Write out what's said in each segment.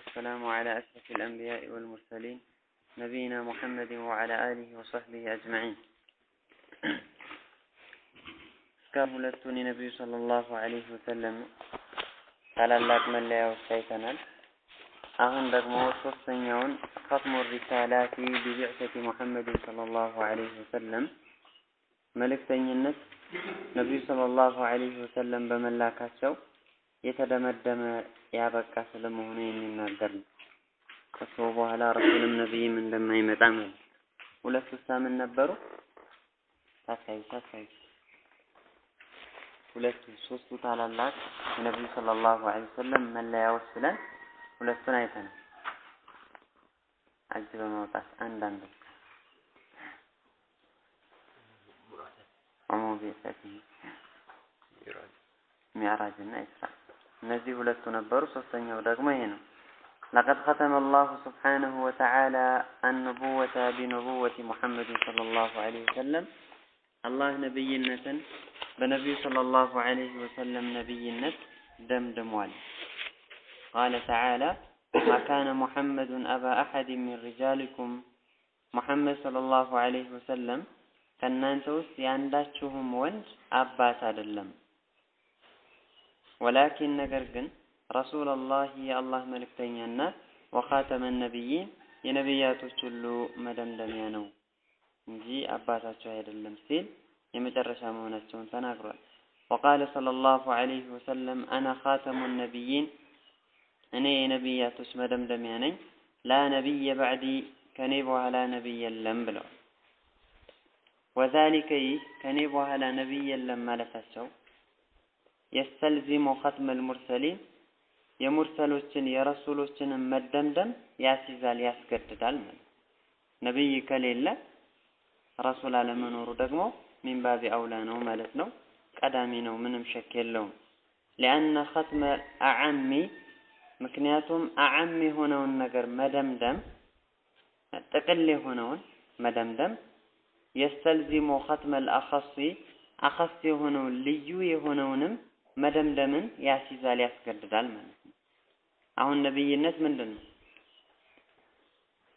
والسلام على أشرف الأنبياء والمرسلين نبينا محمد وعلى آله وصحبه أجمعين. كم لتوني نبي صلى الله عليه وسلم قال الله من لا يوسيتنا أهم دقمو سنيون ختم الرسالات ببعثة محمد صلى الله عليه وسلم ملك سينت نبي صلى الله عليه وسلم بملاكات شوق የተደመደመ ያበቃ ስለመሆኑ የሚናገር ነው። ከሱ በኋላ ረሱልም ነቢይም እንደማይመጣ ማለት ሁለቱ ሳምን ነበሩ። ታሳይ ታሳይ ሁለቱ ሶስቱ ታላላቅ የነቢዩ ሰለላሁ ዐለይሂ ወሰለም መለያዎች ብለን ሁለቱን አይተናል። እጅ በማውጣት አንዳንድ ዑሙቢየት ሚዕራጅ እና ኢስራ እነዚህ ሁለቱ ነበሩ። ሶስተኛው ደግሞ ይሄ ነው። لقد ختم الله سبحانه وتعالى النبوة بنبوة محمد صلى الله عليه وسلم الله نبينة بنبي صلى الله عليه وسلم نبينة دمدموال قال تعالى ما كان محمد أبا أحد من رجالكم محمد صلى الله عليه وسلم ከእናንተ ውስጥ የአንዳችሁም ወንድ አባት አይደለም። ወላኪን ነገር ግን ረሱለላህ የአላህ መልእክተኛና ወኻተመ ነቢይን የነቢያቶች ሁሉ መደምደሚያ ነው እንጂ አባታቸው አይደለም ሲል የመጨረሻ መሆናቸውን ተናግሯል። ወቃለ ሰለላሁ ዐለይሂ ወሰለም አነ ኻተሙ ነቢይን እኔ የነቢያቶች መደምደሚያ ነኝ፣ ላ ነቢየ ባዕዲ ከኔ በኋላ ነቢይ የለም ብለዋል። ወዛሊከ ይህ ከኔ በኋላ ነቢይ የለም ማለታቸው የስተልዚሙ ኸትመል ሙርሰሊን የሙርሰሎችን የረሱሎችንም መደምደም ያስይዛል ያስገድዳል ማለት ነቢይ ከሌለ ረሱል አለመኖሩ ደግሞ ሚንባቢ አውላ ነው ማለት ነው። ቀዳሚ ነው፣ ምንም ሸክ የለውም። ሊአነ ኸትመ አዓሚ ምክንያቱም አዓም የሆነውን ነገር መደምደም ጥቅል የሆነውን መደምደም የስተልዚሙ ኸትመል አኸሲ አኸስ የሆነውን ልዩ የሆነውንም መደምደምን ያስይዛል ያስገድዳል ማለት ነው። አሁን ነብይነት ምንድን ነው?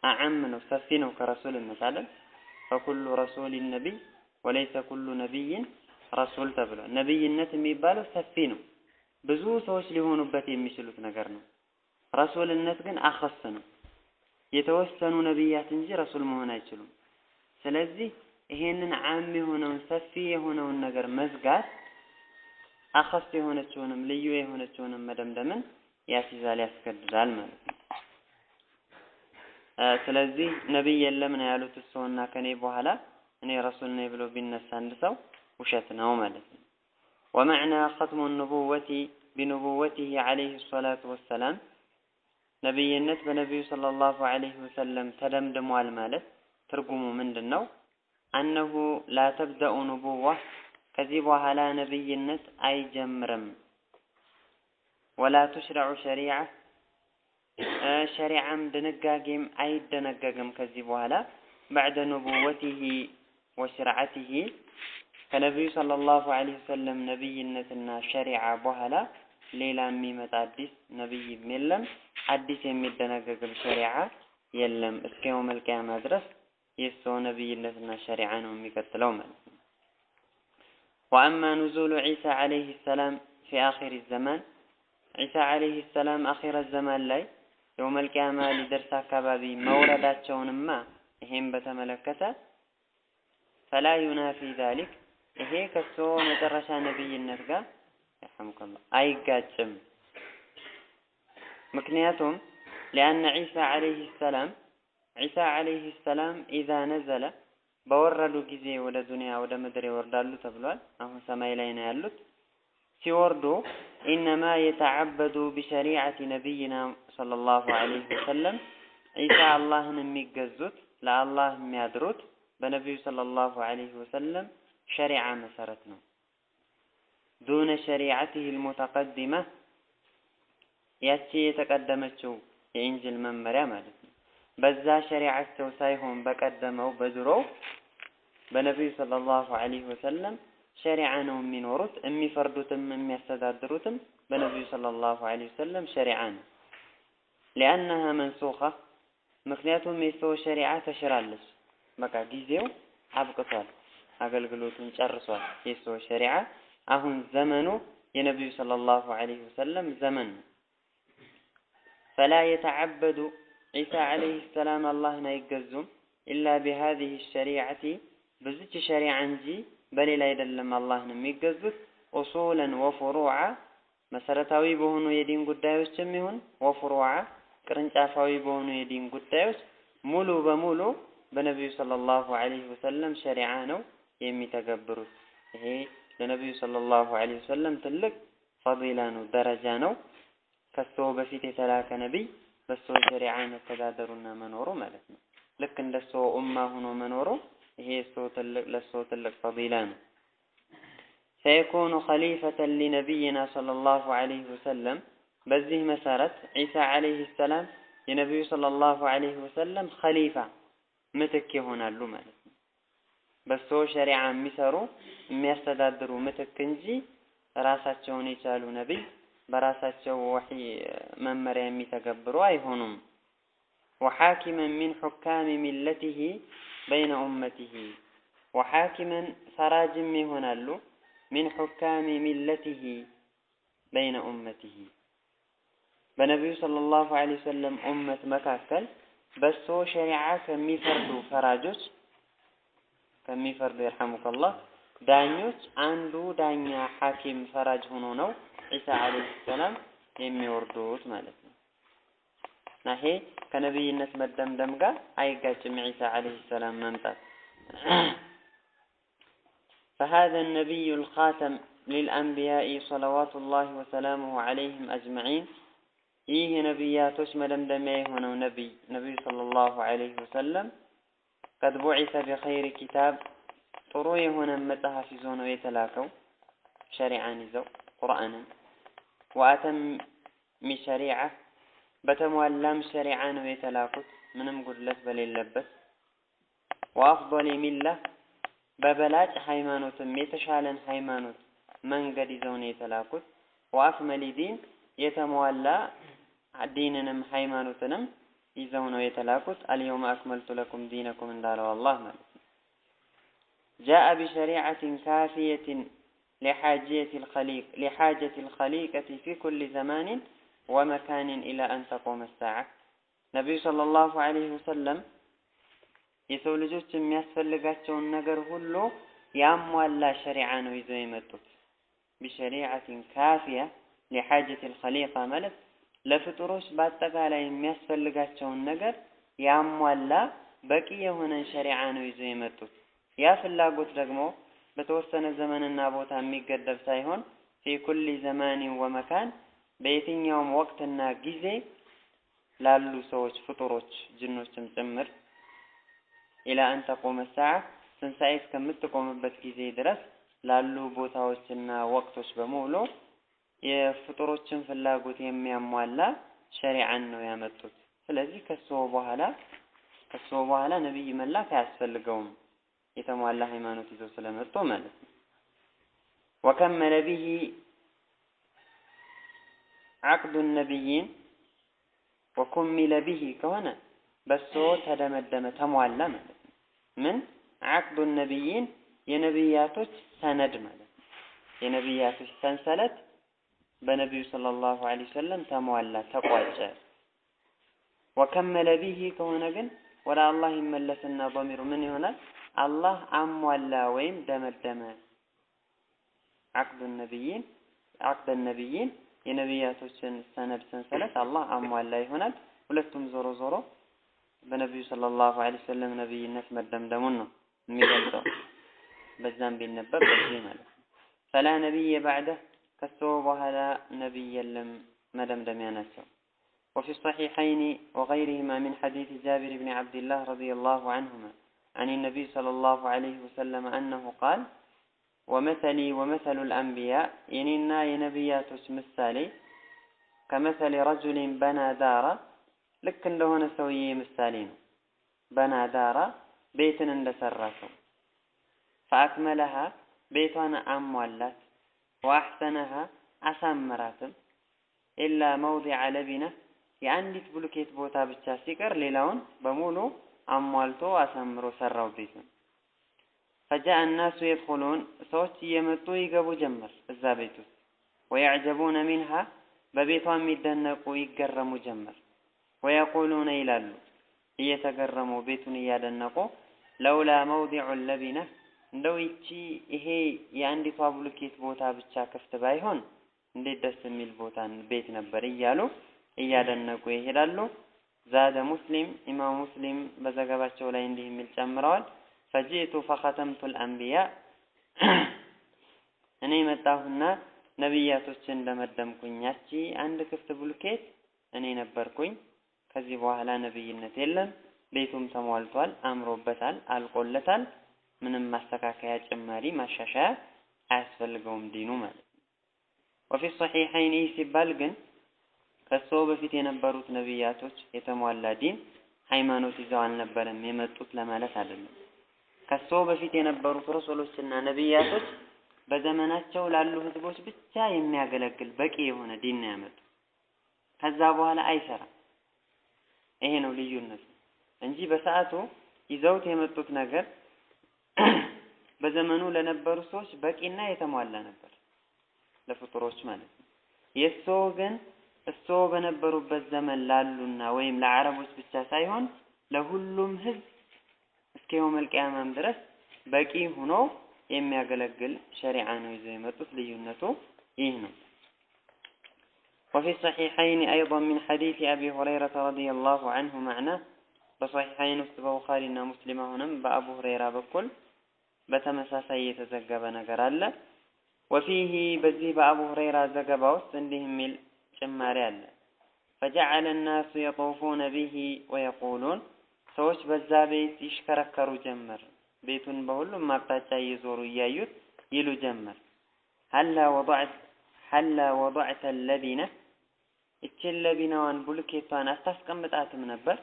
አዓም ነው፣ ሰፊ ነው ከረሱልነት አይደል? ፈኩሉ ረሱሊን ነቢይ ወለይሰ ኩሉ ነቢይን ረሱል ተብሏል። ነብይነት የሚባለው ሰፊ ነው፣ ብዙ ሰዎች ሊሆኑበት የሚችሉት ነገር ነው። ረሱልነት ግን አኸስ ነው፣ የተወሰኑ ነቢያት እንጂ ረሱል መሆን አይችሉም። ስለዚህ ይሄንን ዓም የሆነውን ሰፊ የሆነውን ነገር መዝጋት አኸስ የሆነችውንም ልዩ የሆነችውንም መደምደምን ያስይዛል ያስገድዳል ማለት ነው። ስለዚህ ነቢይ የለም ነው ያሉት እርስዎና ከኔ በኋላ እኔ ረሱል ነኝ ብሎ ቢነሳ አንድ ሰው ውሸት ነው ማለት ነው። ወመዕና ኸትሙ ኑቡወቲ ቢኑቡወቲሂ ዐለይሂ ሰላቱ ወሰላም ነቢይነት በነቢዩ ሰለላሁ ዐለይሂ ወሰለም ተደምድሟል ማለት ትርጉሙ ምንድን ነው? አነሁ ላ ተብደኡ ከዚህ በኋላ ነብይነት አይጀምርም። ወላ ቱሽረዑ ሸሪዓ ሸሪዓም ድንጋጌም አይደነገግም ከዚህ በኋላ ባዕደ ኑቡወቲሂ ወሽርዓቲሂ ከነቢዩ ሰለላሁ ዐለይሂ ወሰለም ነብይነትና ሸሪዓ በኋላ ሌላ የሚመጣ አዲስ ነብይም የለም፣ አዲስ የሚደነገግም ሸሪዓ የለም። እስከ የውመል ቂያማ ድረስ የሰው ነብይነትና ሸሪዓ ነው የሚቀጥለው ማለት ነው። ወአማ ኑዙሉ ዒሳ ዐለይሂ ሰላም ፊ አኺሪ ዘማን ዒሳ ዐለይሂ ሰላም አኺረ ዘማን ላይ የውመል ቂያማ ሊደርስ አካባቢ መውረዳቸውንማ ይሄን በተመለከተ ፈላ ዩናፊ ዛሊክ ይሄ ከሶ መጨረሻ ነብይነት ጋር ይርሐሙከላህ አይጋጭም። ምክንያቱም ሊአነ ዒሳ ዐለይሂ ሰላም ዒሳ ዐለይሂ ሰላም ኢዛ ነዘለ በወረዱ ጊዜ ወደ ዱንያ ወደ ምድር ይወርዳሉ ተብሏል። አሁን ሰማይ ላይ ነው ያሉት። ሲወርዱ ኢነማ የተዓበዱ ቢሸሪዓቲ ነቢይና ሰለላሁ ዐለይሂ ወሰለም ዒሳ አላህን የሚገዙት ለአላህ የሚያድሩት በነቢዩ ሰለላሁ ዐለይሂ ወሰለም ሸሪዓ መሰረት ነው። ዱነ ሸሪዓቲሂ አልሙተቀዲመ ያቺ የተቀደመችው የኢንጅል መመሪያ ማለት ነው። በዛ ሸሪዓቸው ሳይሆን በቀደመው በድሮው በነቢዩ ሰለላሁ ዐለይሂ ወሰለም ሸሪዓ ነው የሚኖሩት። የሚፈርዱትም የሚያስተዳድሩትም በነቢዩ ሰለላሁ ዐለይሂ ወሰለም ሸሪዓ ነው። ሊአነሃ መንሱኻ ምክንያቱም የሰዎች ሸሪዓ ተሽራለች። በቃ ጊዜው አብቅቷል፣ አገልግሎቱን ጨርሷል። የሰዎች ሸሪዓ አሁን ዘመኑ የነቢዩ ሰለላሁ ዐለይሂ ወሰለም ዘመን ነው። ፈላ የተዓበዱ ዒሳ ዐለይሂ ሰላም አላህን አይገዙም ኢላ ቢሃዚሂ ሸሪዓቲ በዚች ሸሪዓ እንጂ በሌላ አይደለም አላህን የሚገዙት ኡሱለን ወፍሩዓ መሰረታዊ በሆኑ የዲን ጉዳዮችም ይሁን ወፍሩዓ ቅርንጫፋዊ በሆኑ የዲን ጉዳዮች ሙሉ በሙሉ በነቢዩ ሰለላሁ ዐለይሂ ወሰለም ሸሪዓ ነው የሚተገብሩት። ይሄ ለነቢዩ ሰለላሁ ዐለይሂ ወሰለም ትልቅ ፈዲላ ነው፣ ደረጃ ነው። ከሰው በፊት የተላከ ነቢይ በሰው ሸሪዓ መተዳደሩና መኖሩ ማለት ነው። ልክ እንደ ሰው ኡማ ሆኖ መኖሩ ይሄ ሰው ትልቅ ለሰው ትልቅ ፈዲላ ነው። ሰየኩኑ ኸሊፈተን ሊነቢይና ሰለላሁ ዐለይሂ ወሰለም በዚህ መሰረት ዒሳ ዐለይሂ ሰላም የነቢዩ ሰለላሁ ዐለይሂ ወሰለም ኸሊፋ ምትክ ይሆናሉ ማለት ነው። በሰው ሸሪዓ የሚሰሩ የሚያስተዳድሩ ምትክ እንጂ ራሳቸውን የቻሉ ነቢይ በራሳቸው ወሒ መመሪያ የሚተገብሩ አይሆኑም። ወሓኪመን ሚን ሑካሚ ሚለቲሂ በይነ ኡመቲሂ። ወሓኪመን ፈራጅም ይሆናሉ ሚን ሑካሚ ሚለቲሂ በይነ ኡመቲሂ። በነቢዩ ሰለላሁ ዐለይሂ ወሰለም ኡመት መካከል በሶ ሸሪዓ ከሚፈርዱ ፈራጆች ከሚፈርዱ የርሐሙከላህ ዳኞች አንዱ ዳኛ ሐኪም ፈራጅ ሆኖ ነው ዒሳ ዐለይሂ ሰላም የሚወርዱት ማለት ነው። እና ይሄ ከነቢይነት መደምደም ጋር አይጋጭም። ዒሳ ዐለይሂ ሰላም መምጣት فهذا النبي الخاتم للأنبياء صلوات الله وسلامه عليهم أجمعين ይህ የነቢያቶች መደምደሚያ የሆነው ነቢይ ነቢዩ ሰለላሁ ዐለይሂ ወሰለም ቀድ ቡዒሰ ቢኸይሪ ኪታብ ጥሩ የሆነ መጽሐፍ ይዞ ነው የተላከው ሸሪዓን ይዘው ቁርአንን ወአተሚ ሸሪዓ በተሟላም ሸሪዓ ነው የተላኩት ምንም ጉድለት በሌለበት ወአፍضል ሚላ በበላጭ ሃይማኖትም የተሻለን ሃይማኖት መንገድ ይዘው ነው የተላኩት ወአክመሊ ዲን የተሟላ ዲንንም ሃይማኖትንም ይዘው ነው የተላኩት። አልየውመ አክመልቱ ለኩም ዲነኩም እንዳለው አላህ ማለት ነው። ጃአ ቢሸሪዓትን ካፊየትን ሊሓጀት ልኸሊቀቲ ፊ ኩል ዘማንን ወመካንን ኢላ አን ተቆመ ሰዓ ነቢዩ ሰለላሁ ዐለይሂ ወሰለም የሰው ልጆች የሚያስፈልጋቸውን ነገር ሁሉ ያሟላ ሸሪዓ ነው ይዘው የመጡት ቢሸሪዓትን ካፊያ ሊሓጀት ልኸሊቃ ማለት ለፍጡሮች በአጠቃላይ የሚያስፈልጋቸውን ነገር ያሟላ በቂ የሆነን ሸሪዓ ነው ይዘው የመጡት። ያ ፍላጎት ደግሞ በተወሰነ ዘመንና ቦታ የሚገደብ ሳይሆን ፊ ኩሊ ዘማኒን ወመካን በየትኛውም ወቅትና ጊዜ ላሉ ሰዎች ፍጡሮች ጅኖችም ጭምር ኢላ አን ሰዓ ትንሣኤ እስከምትቆምበት ጊዜ ድረስ ላሉ ቦታዎችና ወቅቶች በሙሉ የፍጡሮችን ፍላጎት የሚያሟላ ሸሪዓን ነው ያመጡት። ስለዚህ ከሰው በኋላ ከሰው በኋላ ነብይ መላክ አያስፈልገውም የተሟላ ሃይማኖት ይዘው ስለመጡ ማለት ነው። ወከመለ ቢሂ ዓቅዱ ነቢይን ወኩሚለ ቢሂ ከሆነ በሶ ተደመደመ ተሟላ ማለት ነው። ምን ዓቅዱ ነቢይን የነቢያቶች ሰነድ ማለት ነው። የነቢያቶች ሰንሰለት በነቢዩ ሰለላሁ ዐለይሂ ወሰለም ተሟላ ተቋጨ። ወከመለ ቢሂ ከሆነ ግን ወደ አላህ ይመለስና ዶሚሩ ምን ይሆናል? አላህ አሟላ ወይም ደመደመ። ዓቅዱ ነቢይን ዓቅደ ነቢይን የነቢያቶችን ሰነድ ሰንሰለት አላህ አሟላ ይሆናል። ሁለቱም ዞሮ ዞሮ በነቢዩ ሰለላሁ ዐለይሂ ወሰለም ነቢይነት መደምደሙን ነው የሚገልጸው። በዛም ቢነበብ በዚህ ማለት ነው። ፈላ ነቢየ ባዕደህ ከሱ በኋላ ነቢይ የለም መደምደሚያ ናቸው። وفي الصحيحين وغيرهما من حديث جابر بن عبد الله رضي الله عنهما عن النبي صلى الله عليه وسلم أنه قال ومثلي ومثل الأنبياء يننا ينبيات مثالي كمثل رجل بنى دارا لك እንደሆነ ሰውዬ ምሳሌ ነው በና ዳራ ቤትን እንደሰራሰው فأكملها ቤቷን አሟላት ወአሕሰነሃ አሳመራትም ኢላ መውዲዐ ለቢነ የአንዲት ብሎኬት ቦታ ብቻ ሲቀር ሌላውን በሙሉ አሟልቶ አሳምሮ ሰራው ቤቱን። ፈጃአ እናሱ የድኹሉን ሰዎች እየመጡ ይገቡ ጀመር እዛ ቤት ውስጥ ወየዕጀቡነ ሚንሃ በቤቷ የሚደነቁ ይገረሙ ጀመር። ወየቁሉነ ይላሉ እየተገረሙ ቤቱን እያደነቁ ለውላ መውዲዑ ለቢነ እንደው ይቺ ይሄ የአንዲቷ ብሎኬት ቦታ ብቻ ክፍት ባይሆን እንዴት ደስ የሚል ቦታ ቤት ነበር እያሉ እያደነቁ ይሄዳሉ። ዛደ ሙስሊም ኢማም ሙስሊም በዘገባቸው ላይ እንዲህ የሚል ጨምረዋል። ፈጂእቱ ፈኸተምቱ ልአንቢያ እኔ መጣሁና ነቢያቶችን እንደመደምኩኝ ያቺ አንድ ክፍት ብሎኬት እኔ ነበርኩኝ። ከዚህ በኋላ ነብይነት የለም። ቤቱም ተሟልቷል፣ አምሮበታል፣ አልቆለታል። ምንም ማስተካከያ፣ ጭማሪ፣ ማሻሻያ አያስፈልገውም ዲኑ ማለት ነው። ወፊ ሰሒሐይን ይህ ሲባል ግን ከሶ በፊት የነበሩት ነቢያቶች የተሟላ ዲን ሃይማኖት ይዘው አልነበረም የመጡት ለማለት አይደለም። ከሶ በፊት የነበሩት ረሱሎችና ነቢያቶች በዘመናቸው ላሉ ህዝቦች ብቻ የሚያገለግል በቂ የሆነ ዲን ነው ያመጡ። ከዛ በኋላ አይሰራም። ይሄ ነው ልዩነቱ እንጂ በሰዓቱ ይዘውት የመጡት ነገር በዘመኑ ለነበሩ ሰዎች በቂና የተሟላ ነበር፣ ለፍጡሮች ማለት ነው። የእሶ ግን እሶ በነበሩበት ዘመን ላሉና ወይም ለአረቦች ብቻ ሳይሆን ለሁሉም ህዝብ እስከ የውመል ቂያማም ድረስ በቂ ሆኖ የሚያገለግል ሸሪዓ ነው ይዘው የመጡት። ልዩነቱ ይህ ነው። وفي الصحيحين أيضا من حديث أبي هريرة رضي الله عنه معناه በሶሒሐይን ውስጥ በቡኻሪና ሙስሊም አሁንም በአቡ ሁረይራ በኩል በተመሳሳይ የተዘገበ ነገር አለ። ወፊህ በዚህ በአቡ ሁረይራ ዘገባ ውስጥ እንዲህ የሚል ጭማሪ አለ። ፈጀዐለ ናሱ የጡፉነ ቢሂ ወየቁሉን ሰዎች በዛ ቤት ይሽከረከሩ ጀመር። ቤቱን በሁሉም አቅጣጫ እየዞሩ እያዩት ይሉ ጀመር። ሀላ ወضዕት ሀላ ወضዕተ ለቢነ እችን ለቢናዋን ቡልኬቷን አታስቀምጣትም ነበር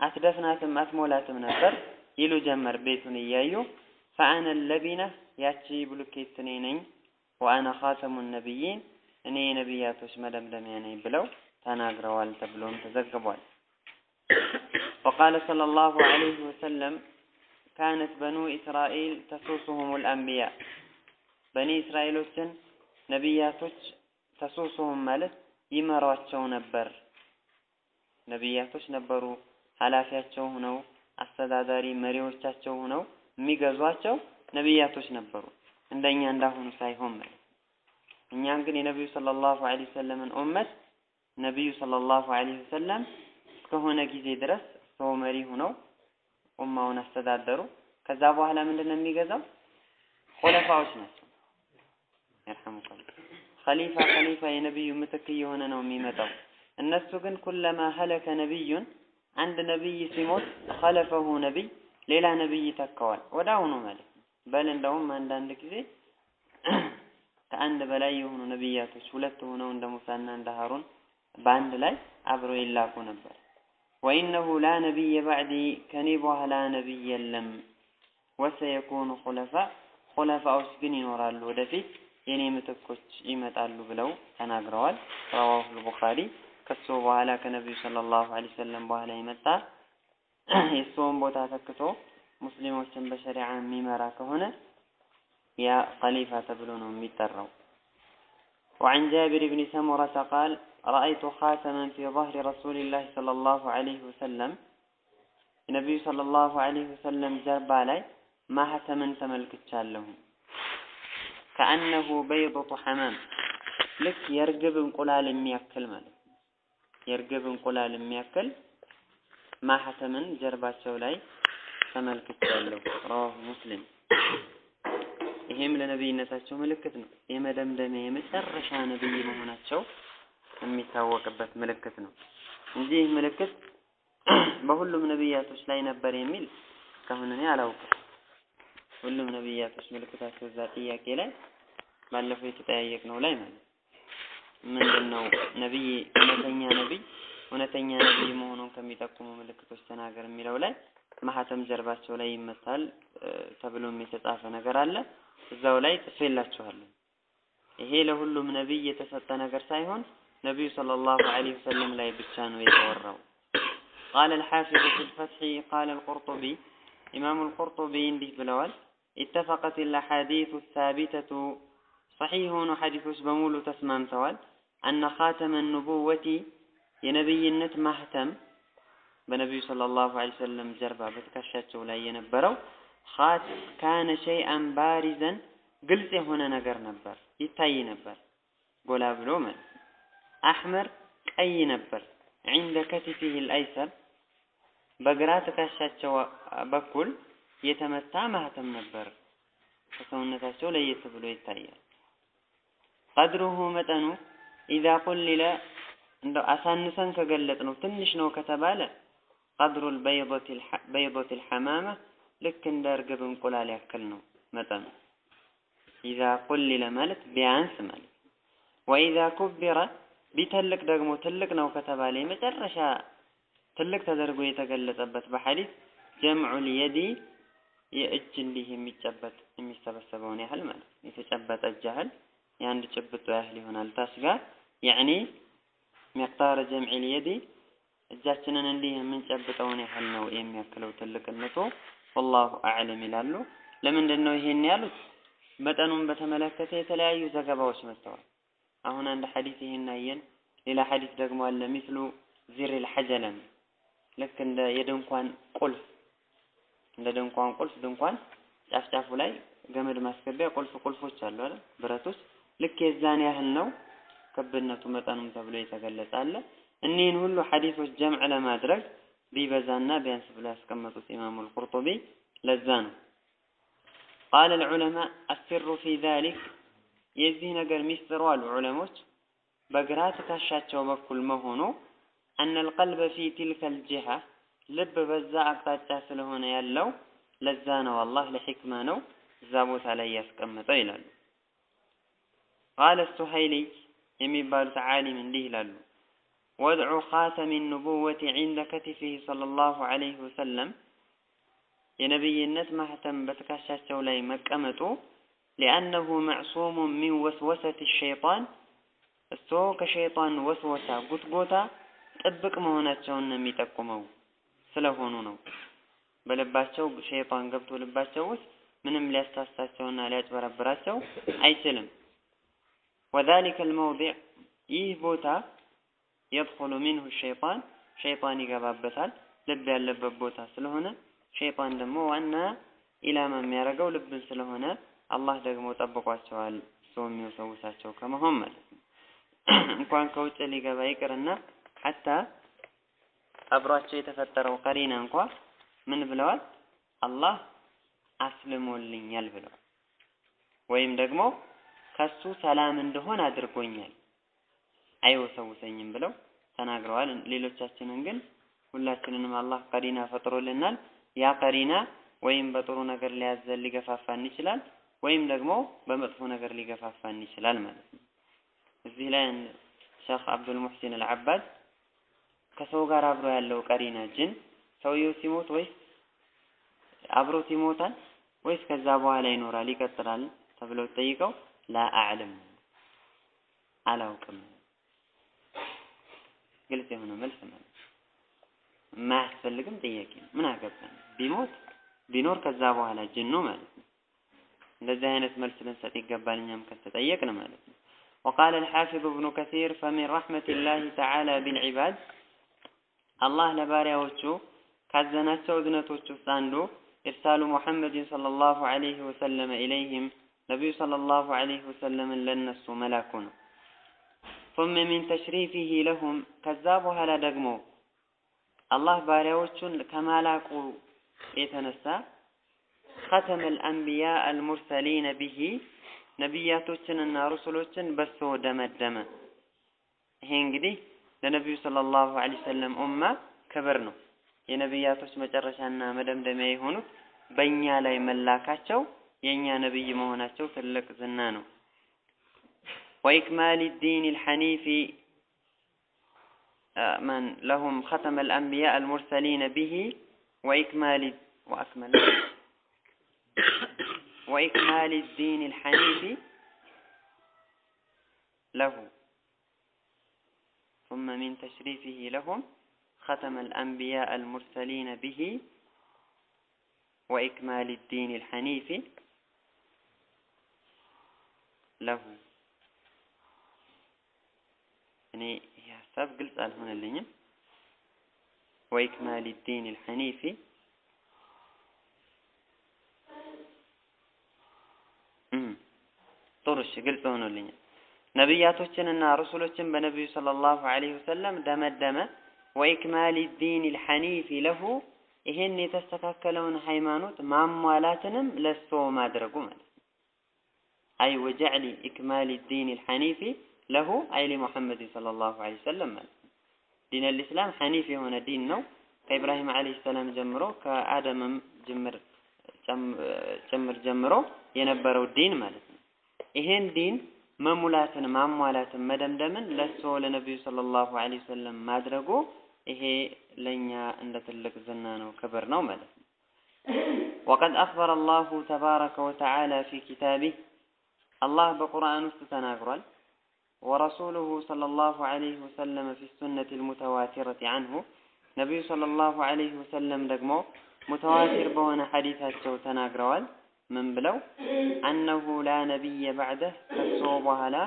አትደፍናትም አትሞላትም ነበር ይሉ ጀመር ቤቱን እያዩ ፈአነ ለቢነ ያቺ ብሉኬት እኔ ነኝ ወአነ ኻተሙ ነቢይን እኔ የነቢያቶች መደምደሚያ ነኝ ብለው ተናግረዋል ተብሎም ተዘግቧል። وقال صلى الله عليه وسلم كانت بنو إسرائيل تسوسهم الأنبياء በኒ እስራኤሎችን ነቢያቶች ተሱሱሁም ማለት ይመሯቸው ነበር። ነቢያቶች ነበሩ ኃላፊያቸው ሆነው አስተዳዳሪ መሪዎቻቸው ሆነው የሚገዟቸው ነቢያቶች ነበሩ። እንደኛ እንዳሁኑ ሳይሆን ማለት እኛን ግን የነቢዩ ሰለላሁ ዐለይሂ ወሰለምን ኡመት ነቢዩ ሰለላሁ ዐለይሂ ወሰለም እስከሆነ ጊዜ ድረስ ሰው መሪ ሆነው ኡማውን አስተዳደሩ። ከዛ በኋላ ምንድን ነው የሚገዛው? ኹለፋዎች ናቸው። ይርሐሙከላህ ኸሊፋ ኸሊፋ የነቢዩ ምትክ እየሆነ ነው የሚመጣው። እነሱ ግን ኩለማ ሀለከ ነቢዩን አንድ ነቢይ ሲሞት ኸለፈሁ ነቢይ ሌላ ነቢይ ይተካዋል አሁኑ ማለት ነው። በል እንደውም አንዳንድ ጊዜ ከአንድ በላይ የሆኑ ነቢያቶች ሁለት ሆነው እንደ ሙሳና እንደ ሀሩን በአንድ ላይ አብረው ይላኩ ነበር። ወኢነሁ ላ ነቢየ ባዕዲ ከኔ በኋላ ነቢይ የለም። ወሰየኩኑ ኹለፋ ኹለፋዎች ግን ይኖራሉ ወደፊት የኔ ምትኮች ይመጣሉ ብለው ተናግረዋል። ረዋሁ አልቡኻሪ ከሱ በኋላ ከነቢዩ ሰለላሁ ዐለይሂ ወሰለም በኋላ የመጣ የእሱን ቦታ ተክቶ ሙስሊሞችን በሸሪዓ የሚመራ ከሆነ ያ ቀሊፋ ተብሎ ነው የሚጠራው። وعن ጃቢር بن سمرة ቃል ረአይቱ خاتما في ظهر رسول الله صلى الله عليه ሰለላሁ ዐለይሂ ወሰለም ጀርባ ላይ ማህተምን ተመልክቻለሁ። ከአነሁ በይበቱ ሐማም ልክ የእርግብ እንቁላል የሚያክል ማለት ነው። የእርግብ እንቁላል የሚያክል ማህተምን ጀርባቸው ላይ ተመልክቻለሁ። ረዋሁ ሙስሊም ይሄም ለነብይነታቸው ምልክት ነው። የመደምደሚያ የመጨረሻ ነብይ መሆናቸው የሚታወቅበት ምልክት ነው እንጂ ይህ ምልክት በሁሉም ነብያቶች ላይ ነበር የሚል እስካሁን እኔ አላውቅም። ሁሉም ነብያቶች ምልክታቸው እዛ ጥያቄ ላይ ባለፈው የተጠያየቅነው ላይ ማለት ምንድን ነው ነብይ እውነተኛ ነብይ እውነተኛ ነብይ መሆኑን ከሚጠቁሙ ምልክቶች ተናገር የሚለው ላይ ማህተም ጀርባቸው ላይ ይመታል ተብሎም የተጻፈ ነገር አለ። እዛው ላይ ጽፌላችኋለሁ። ይሄ ለሁሉም ነብይ የተሰጠ ነገር ሳይሆን ነቢዩ ሰለላሁ ዐለይሂ ወሰለም ላይ ብቻ ነው የተወራው። ቃለ الحافظ في الفتح قال القرطبي ኢማሙ القرطبي እንዲህ ብለዋል اتفقت الأحاديث الثابتة صحيح የሆኑ ሐዲሶች በሙሉ ተስማምተዋል أن خاتم النبوة የነብይነት ማህተም በነቢዩ ሰለላሁ ዐለይሂ ወሰለም ጀርባ በትከሻቸው ላይ የነበረው ካነ ሸይአን ባሪዘን ግልጽ የሆነ ነገር ነበር፣ ይታይ ነበር፣ ጎላ ብሎ ማለት አሕመር ቀይ ነበር። ዒንደ ከቲፊህ ልአይሰር በግራ ትከሻቸው በኩል የተመታ ማህተም ነበር። ከሰውነታቸው ለየት ብሎ ይታያል። ቀድሩሁ መጠኑ ኢዛ ቁሊለ እንደው አሳንሰን ከገለጥ ነው ትንሽ ነው ከተባለ ቀድሩ በይضት ልሐማማ ልክ እንደ እርግብ እንቁላል ያክል ነው መጠኑ። ኢዛ ቁሊለ ማለት ቢያንስ ማለት ወኢዛ ኩቢረ ቢተልቅ ደግሞ ትልቅ ነው ከተባለ የመጨረሻ ትልቅ ተደርጎ የተገለጸበት በሐዲስ ጀምዑል የዲ የእጅ እንዲህ የሚጨበጥ የሚሰበሰበውን ያህል ማለት የተጨበጠ እጅ ያህል የአንድ ጭብጦ ያህል ይሆናል ታች ጋር ያዕኒ ሚቅዳር ጀምዒል የዲ እጃችንን እንዲህ የምንጨብጠውን ያህል ነው የሚያክለው ትልቅነቱ። ወላሁ አዕለም ይላሉ። ለምንድን ነው ይሄን ያሉት? መጠኑን በተመለከተ የተለያዩ ዘገባዎች መጥተዋል። አሁን አንድ ሐዲስ ይሄን አየን፣ ሌላ ሐዲስ ደግሞ አለ ሚስሉ ዚሪል ሐጀለም ልክ እንደ የድንኳን ቁልፍ እንደ ድንኳን ቁልፍ ድንኳን ጫፍ ጫፉ ላይ ገመድ ማስገቢያ ቁልፍ ቁልፎች አሉ አይደል? ብረቶች ልክ የዛን ያህል ነው ክብነቱ መጠኑም ተብሎ የተገለጸ አለ። እኒህን ሁሉ ሐዲሶች ጀምዕ ለማድረግ ቢበዛና ቢያንስ ብሎ ያስቀመጡት ኢማሙ አልቁርጡቢ ለዛ ነው። ቃለ ልዑለማ አስሩ ፊ ዛሊክ የዚህ ነገር ሚስጥሩ አሉ ዑለሞች በግራ ትከሻቸው በኩል መሆኑ አነ ልቀልበ ፊ ትልከ ልጅሃ ልብ በዛ አቅጣጫ ስለሆነ ያለው ለዛ ነው አላህ ለሕክማ ነው እዛ ቦታ ላይ ያስቀመጠው ይላሉ። ቃለ ሱሀይሊይ የሚባሉት ዓሊም እንዲህ ይላሉ ወድዑ ኻተሚ ኑቡወቲ ዒንደ ከቲፊህ ሰለላሁ ዐለይሂ ወሰለም የነብይነት ማህተም በትከሻቸው ላይ መቀመጡ ሊአነሁ መዕሱሙ ሚን ወስወሰት ሸይጣን እሶ ከሸይጣን ወስወሳ ጉትጎታ ጥብቅ መሆናቸውን ነው የሚጠቁመው ስለሆኑ ነው። በልባቸው ሸይጣን ገብቶ ልባቸው ውስጥ ምንም ሊያሳሳቸውና ሊያጭበረብራቸው አይችልም። ወዛሊከ አልመውዲዕ ይህ ቦታ የድኹሉ ሚንሁ ሸይጣን ሸይጣን ይገባበታል ልብ ያለበት ቦታ ስለሆነ ሸይጣን ደግሞ ዋና ኢላማ የሚያደርገው ልብን ስለሆነ አላህ ደግሞ ጠብቋቸዋል ሰው የሚወሰውሳቸው ከመሆን ማለት ነው። እንኳን ከውጭ ሊገባ ይቅርና ሐታ አብሯቸው የተፈጠረው ቀሪና እንኳ ምን ብለዋል? አላህ አስልሞልኛል ብለዋል። ወይም ደግሞ ከሱ ሰላም እንደሆን አድርጎኛል አይወሰውሰኝም ብለው ተናግረዋል። ሌሎቻችንን ግን ሁላችንንም አላህ ቀሪና ፈጥሮልናል። ያ ቀሪና ወይም በጥሩ ነገር ሊያዘን ሊገፋፋን ይችላል፣ ወይም ደግሞ በመጥፎ ነገር ሊገፋፋን ይችላል ማለት ነው። እዚህ ላይ ሼክ አብዱል ሙሕሲን አልዓባድ ከሰው ጋር አብሮ ያለው ቀሪና ጅን ሰውየው ሲሞት ወይስ አብሮት ይሞታል ወይስ ከዛ በኋላ ይኖራል ይቀጥላል ተብለው ጠይቀው ላ አዕለም አላውቅም ግልጽ የሆነ መልስ ማለት የማያስፈልግም ጥያቄ ነው። ምን አገባን ቢሞት ቢኖር ከዛ በኋላ ጅኑ ማለት ነው። እንደዚህ አይነት መልስ ልንሰጥ ይገባል እኛም ከተጠየቅን ማለት ነው። وقال الحافظ ابن كثير فمن رحمة الله تعالى بالعباد الله ለባሪያዎቹ ካዘናቸው እዝነቶች ውስጥ አንዱ ኢርሳሉ ሙሐመድን ሰለላሁ ዐለይሂ ወሰለም ኢለይህም ነቢዩ ሰለላሁ ዐለይሂ ወሰለምን ለነሱ መላኩ ነው። ثم من تشريفه لهم ከዛ በኋላ ደግሞ አላህ ባሪያዎቹን ከማላቁ የተነሳ ختم الأنبياء المرسلين به ነቢያቶችንና ሩሱሎችን በሶ ደመደመ። ይሄ እንግዲህ ለነቢዩ ሰለላሁ ዐለይሂ ወሰለም ኡማ ክብር ነው። የነቢያቶች መጨረሻና መደምደሚያ የሆኑት በእኛ ላይ መላካቸው የእኛ ነቢይ መሆናቸው ትልቅ ዝና ነው። وإكمال الدين الحنيف من لهم ختم الأنبياء المرسلين به وإكمال وأكمل. وإكمال الدين الحنيف له. ثم من تشريفه لهم ختم الأنبياء المرسلين به وإكمال الدين الحنيف له. እኔ ይህ ሀሳብ ግልጽ አልሆነልኝም። ወኢክማል ዲን ልሐኒፊ ጥሩ እሺ፣ ግልጽ ሆኖልኛል። ነቢያቶችንና ረሱሎችን በነቢዩ ሰለላሁ ዐለይሂ ወሰለም ደመደመ። ወኢክማል ዲን ልሐኒፊ ለሁ ይሄን የተስተካከለውን ሃይማኖት ማሟላትንም ለሶ ማድረጉ ማለት ነው። أي وجعل إكمال الدين الحنيفي له أي لمحمد صلى الله عليه وسلم ማለት ነው። دين الإسلام حنيف የሆነ ዲን ነው። ከኢብራሂም عليه السلام ጀምሮ ከአደምም ጅምር ጭምር ጀምሮ የነበረው ዲን ማለት ነው። ይሄን ዲን መሙላትን ማሟላትን መደምደምን ለሶ ለነቢዩ صلى الله عليه وسلم ማድረጉ ይሄ ለኛ እንደ ትልቅ ዝና ነው፣ ክብር ነው ማለት ነው። ወቀድ አኽበረ አላሁ ተባረከ ወተዓላ ፊ ኪታቢህ አላህ በቁርአን ውስጥ ተናግሯል። ورسوله صلى الله عليه وسلم في السنة المتواترة عنه نبي صلى الله عليه وسلم دقمو متواتر بون حديثات تناقروال من بلو أنه لا نبي بعده كالصوبها لا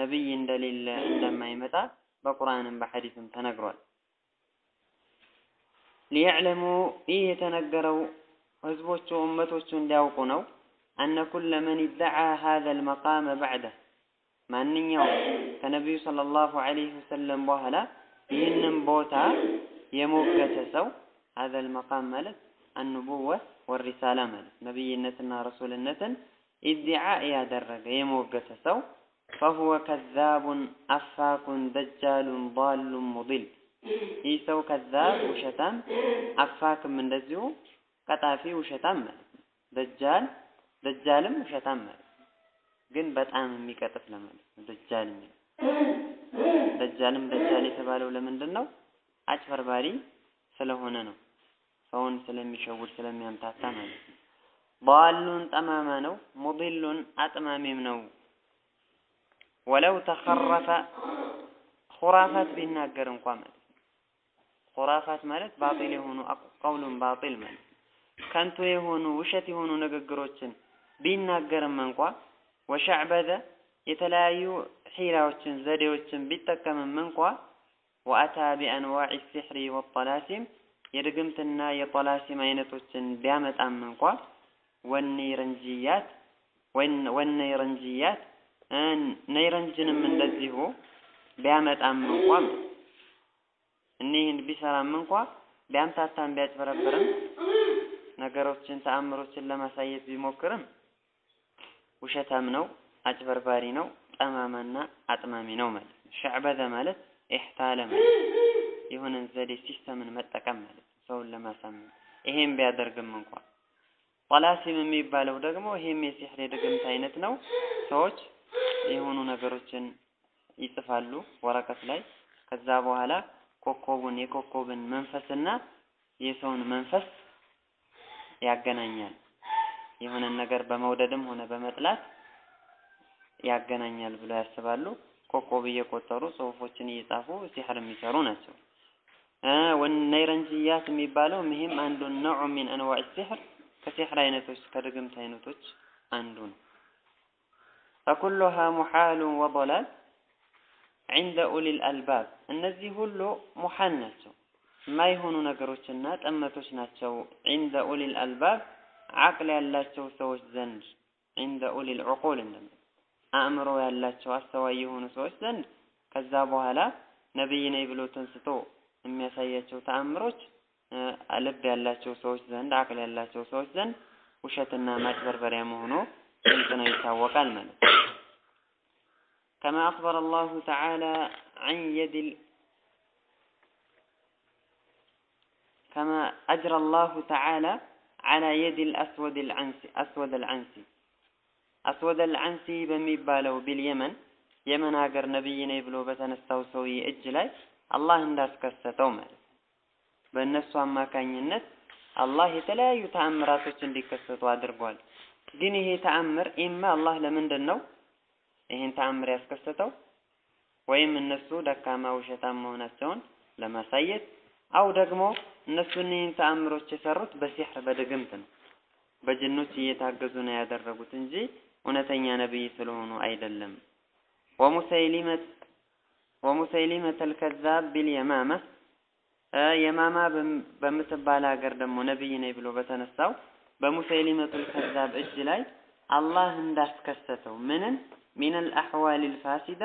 نبي دليل عندما يمتع بقرآن بحديث تناقروال ليعلموا إيه تنقروا ህዝቦቹ እመቶቹ እንዲያውቁ ነው أن كل من ادعى هذا المقام بعده ማንኛውም ከነቢዩ ሰለላሁ ዐለይሂ ወሰለም በኋላ ይህንን ቦታ የሞገተ ሰው ሀዘል መቃም ማለት አንቡወ ወሪሳላ ማለት ነቢይነትና ረሱልነትን ኢድዓ ያደረገ የሞገተ ሰው ፈሁወ ከዛቡን አፋኩን ደጃሉን ዳሉን ሙዲል ይህ ሰው ከዛብ ውሸታም፣ አፋክም እንደዚሁ ቀጣፊ ውሸታም ማለት ነው። ደጃል ደጃልም ውሸታም ማለት ግን በጣም የሚቀጥፍ ለማለት ነው። ደጃል የሚለው ደጃልም ደጃል የተባለው ለምንድን ነው? አጭበርባሪ ስለሆነ ነው። ሰውን ስለሚሸውድ ስለሚያምታታ ማለት ነው። ضالون ጠማማ ነው። ሙዲሉን አጥማሚም ነው። ወለው ተኸረፈ ኹራፋት ቢናገር እንኳ ማለት ነው። ኹራፋት ማለት ባጢል የሆኑ ቀውሉን ባጢል ማለት ነው። ከንቱ የሆኑ ውሸት የሆኑ ንግግሮችን ቢናገርም እንኳ ወሸዕበዘ የተለያዩ ሒላዎችን ዘዴዎችን ቢጠቀምም እንኳ ወአታ ቢአንዋዕ ሲሕሪ ወጠላሲም የድግምትና የጠላሲም አይነቶችን ቢያመጣም እንኳ ወነይረንጅያት ወነይረንጅያት ነይረንጅንም እንደዚሁ ቢያመጣም እንኳ እኒህን ቢሰራም እንኳ ቢያምታታም ቢያጭበረብርም ነገሮችን ተአምሮችን ለማሳየት ቢሞክርም ውሸታም ነው፣ አጭበርባሪ ነው፣ ጠማማና አጥማሚ ነው ማለት ነው። ሸዕበዘ ማለት ኢሕታለ ማለት የሆነን ዘዴ ሲስተምን መጠቀም ማለት ነው፣ ሰውን ለማሳመን ይሄም ቢያደርግም እንኳ ጠላሲም የሚባለው ደግሞ ይሄም የሲሕር የድግምት አይነት ነው። ሰዎች የሆኑ ነገሮችን ይጽፋሉ ወረቀት ላይ ከዛ በኋላ ኮከቡን የኮከብን መንፈስና የሰውን መንፈስ ያገናኛል። የሆነን ነገር በመውደድም ሆነ በመጥላት ያገናኛል ብለው ያስባሉ። ኮከብ እየቆጠሩ ጽሁፎችን እየጻፉ ሲሕር የሚሰሩ ናቸው። ወነይረንጅያት የሚባለው ይህም አንዱ ነዑ ሚን አንዋዕ ሲሕር ከሲሕር አይነቶች ከድግምት አይነቶች አንዱ ነው። ፈኩሉሃ ሙሓሉን ወضላል ዒንደ ኡሊል አልባብ እነዚህ ሁሉ ሙሓል ናቸው፣ የማይሆኑ ነገሮችና ጠመቶች ናቸው። ዒንደ ኡሊል አልባብ አቅል ያላቸው ሰዎች ዘንድ ዒንደ ኡሊል ዑቁል እንደም አእምሮ ያላቸው አስተዋይ የሆኑ ሰዎች ዘንድ ከዛ በኋላ ነቢይ ነኝ ብሎ ተንስቶ የሚያሳያቸው ተአምሮች ልብ ያላቸው ሰዎች ዘንድ አቅል ያላቸው ሰዎች ዘንድ ውሸትና ማጭበርበሪያ መሆኑ ግልጽ ነው፣ ይታወቃል ማለት ነው። ከማ አኽበረ አላሁ ተዓላ ዐን የዲል ከማ አጅረ አላሁ ተዓላ ዐላ የዲል አስወድ አልዐንሲ አስወድ አልዐንሲ አስወድ አልዐንሲ በሚባለው ቢልየመን የመን ሀገር ነቢይ ነኝ ብሎ በተነሳው ሰውዬ እጅ ላይ አላህ እንዳስከሰተው ማለት በእነሱ አማካኝነት አላህ የተለያዩ ተአምራቶች እንዲከሰቱ አድርጓል። ግን ይሄ ተአምር ኢማ አላህ ለምንድን ነው ይሄን ተአምር ያስከሰተው? ወይም እነሱ ደካማ ውሸታም መሆናቸውን ለማሳየት አው ደግሞ እነሱ እኒህን ተአምሮች የሰሩት በሲሕር በድግምት ነው። በጅኖች እየታገዙ ነው ያደረጉት እንጂ እውነተኛ ነቢይ ስለሆኑ አይደለም። ወሙሰይሊመት አልከዛብ ቢልየማማ የማማ በምትባል ሀገር ደግሞ ነቢይ ነኝ ብሎ በተነሳው በሙሰይሊመቱል ከዛብ እጅ ላይ አላህ እንዳስከሰተው ምንን ሚነል አሕዋል ልፋሲዳ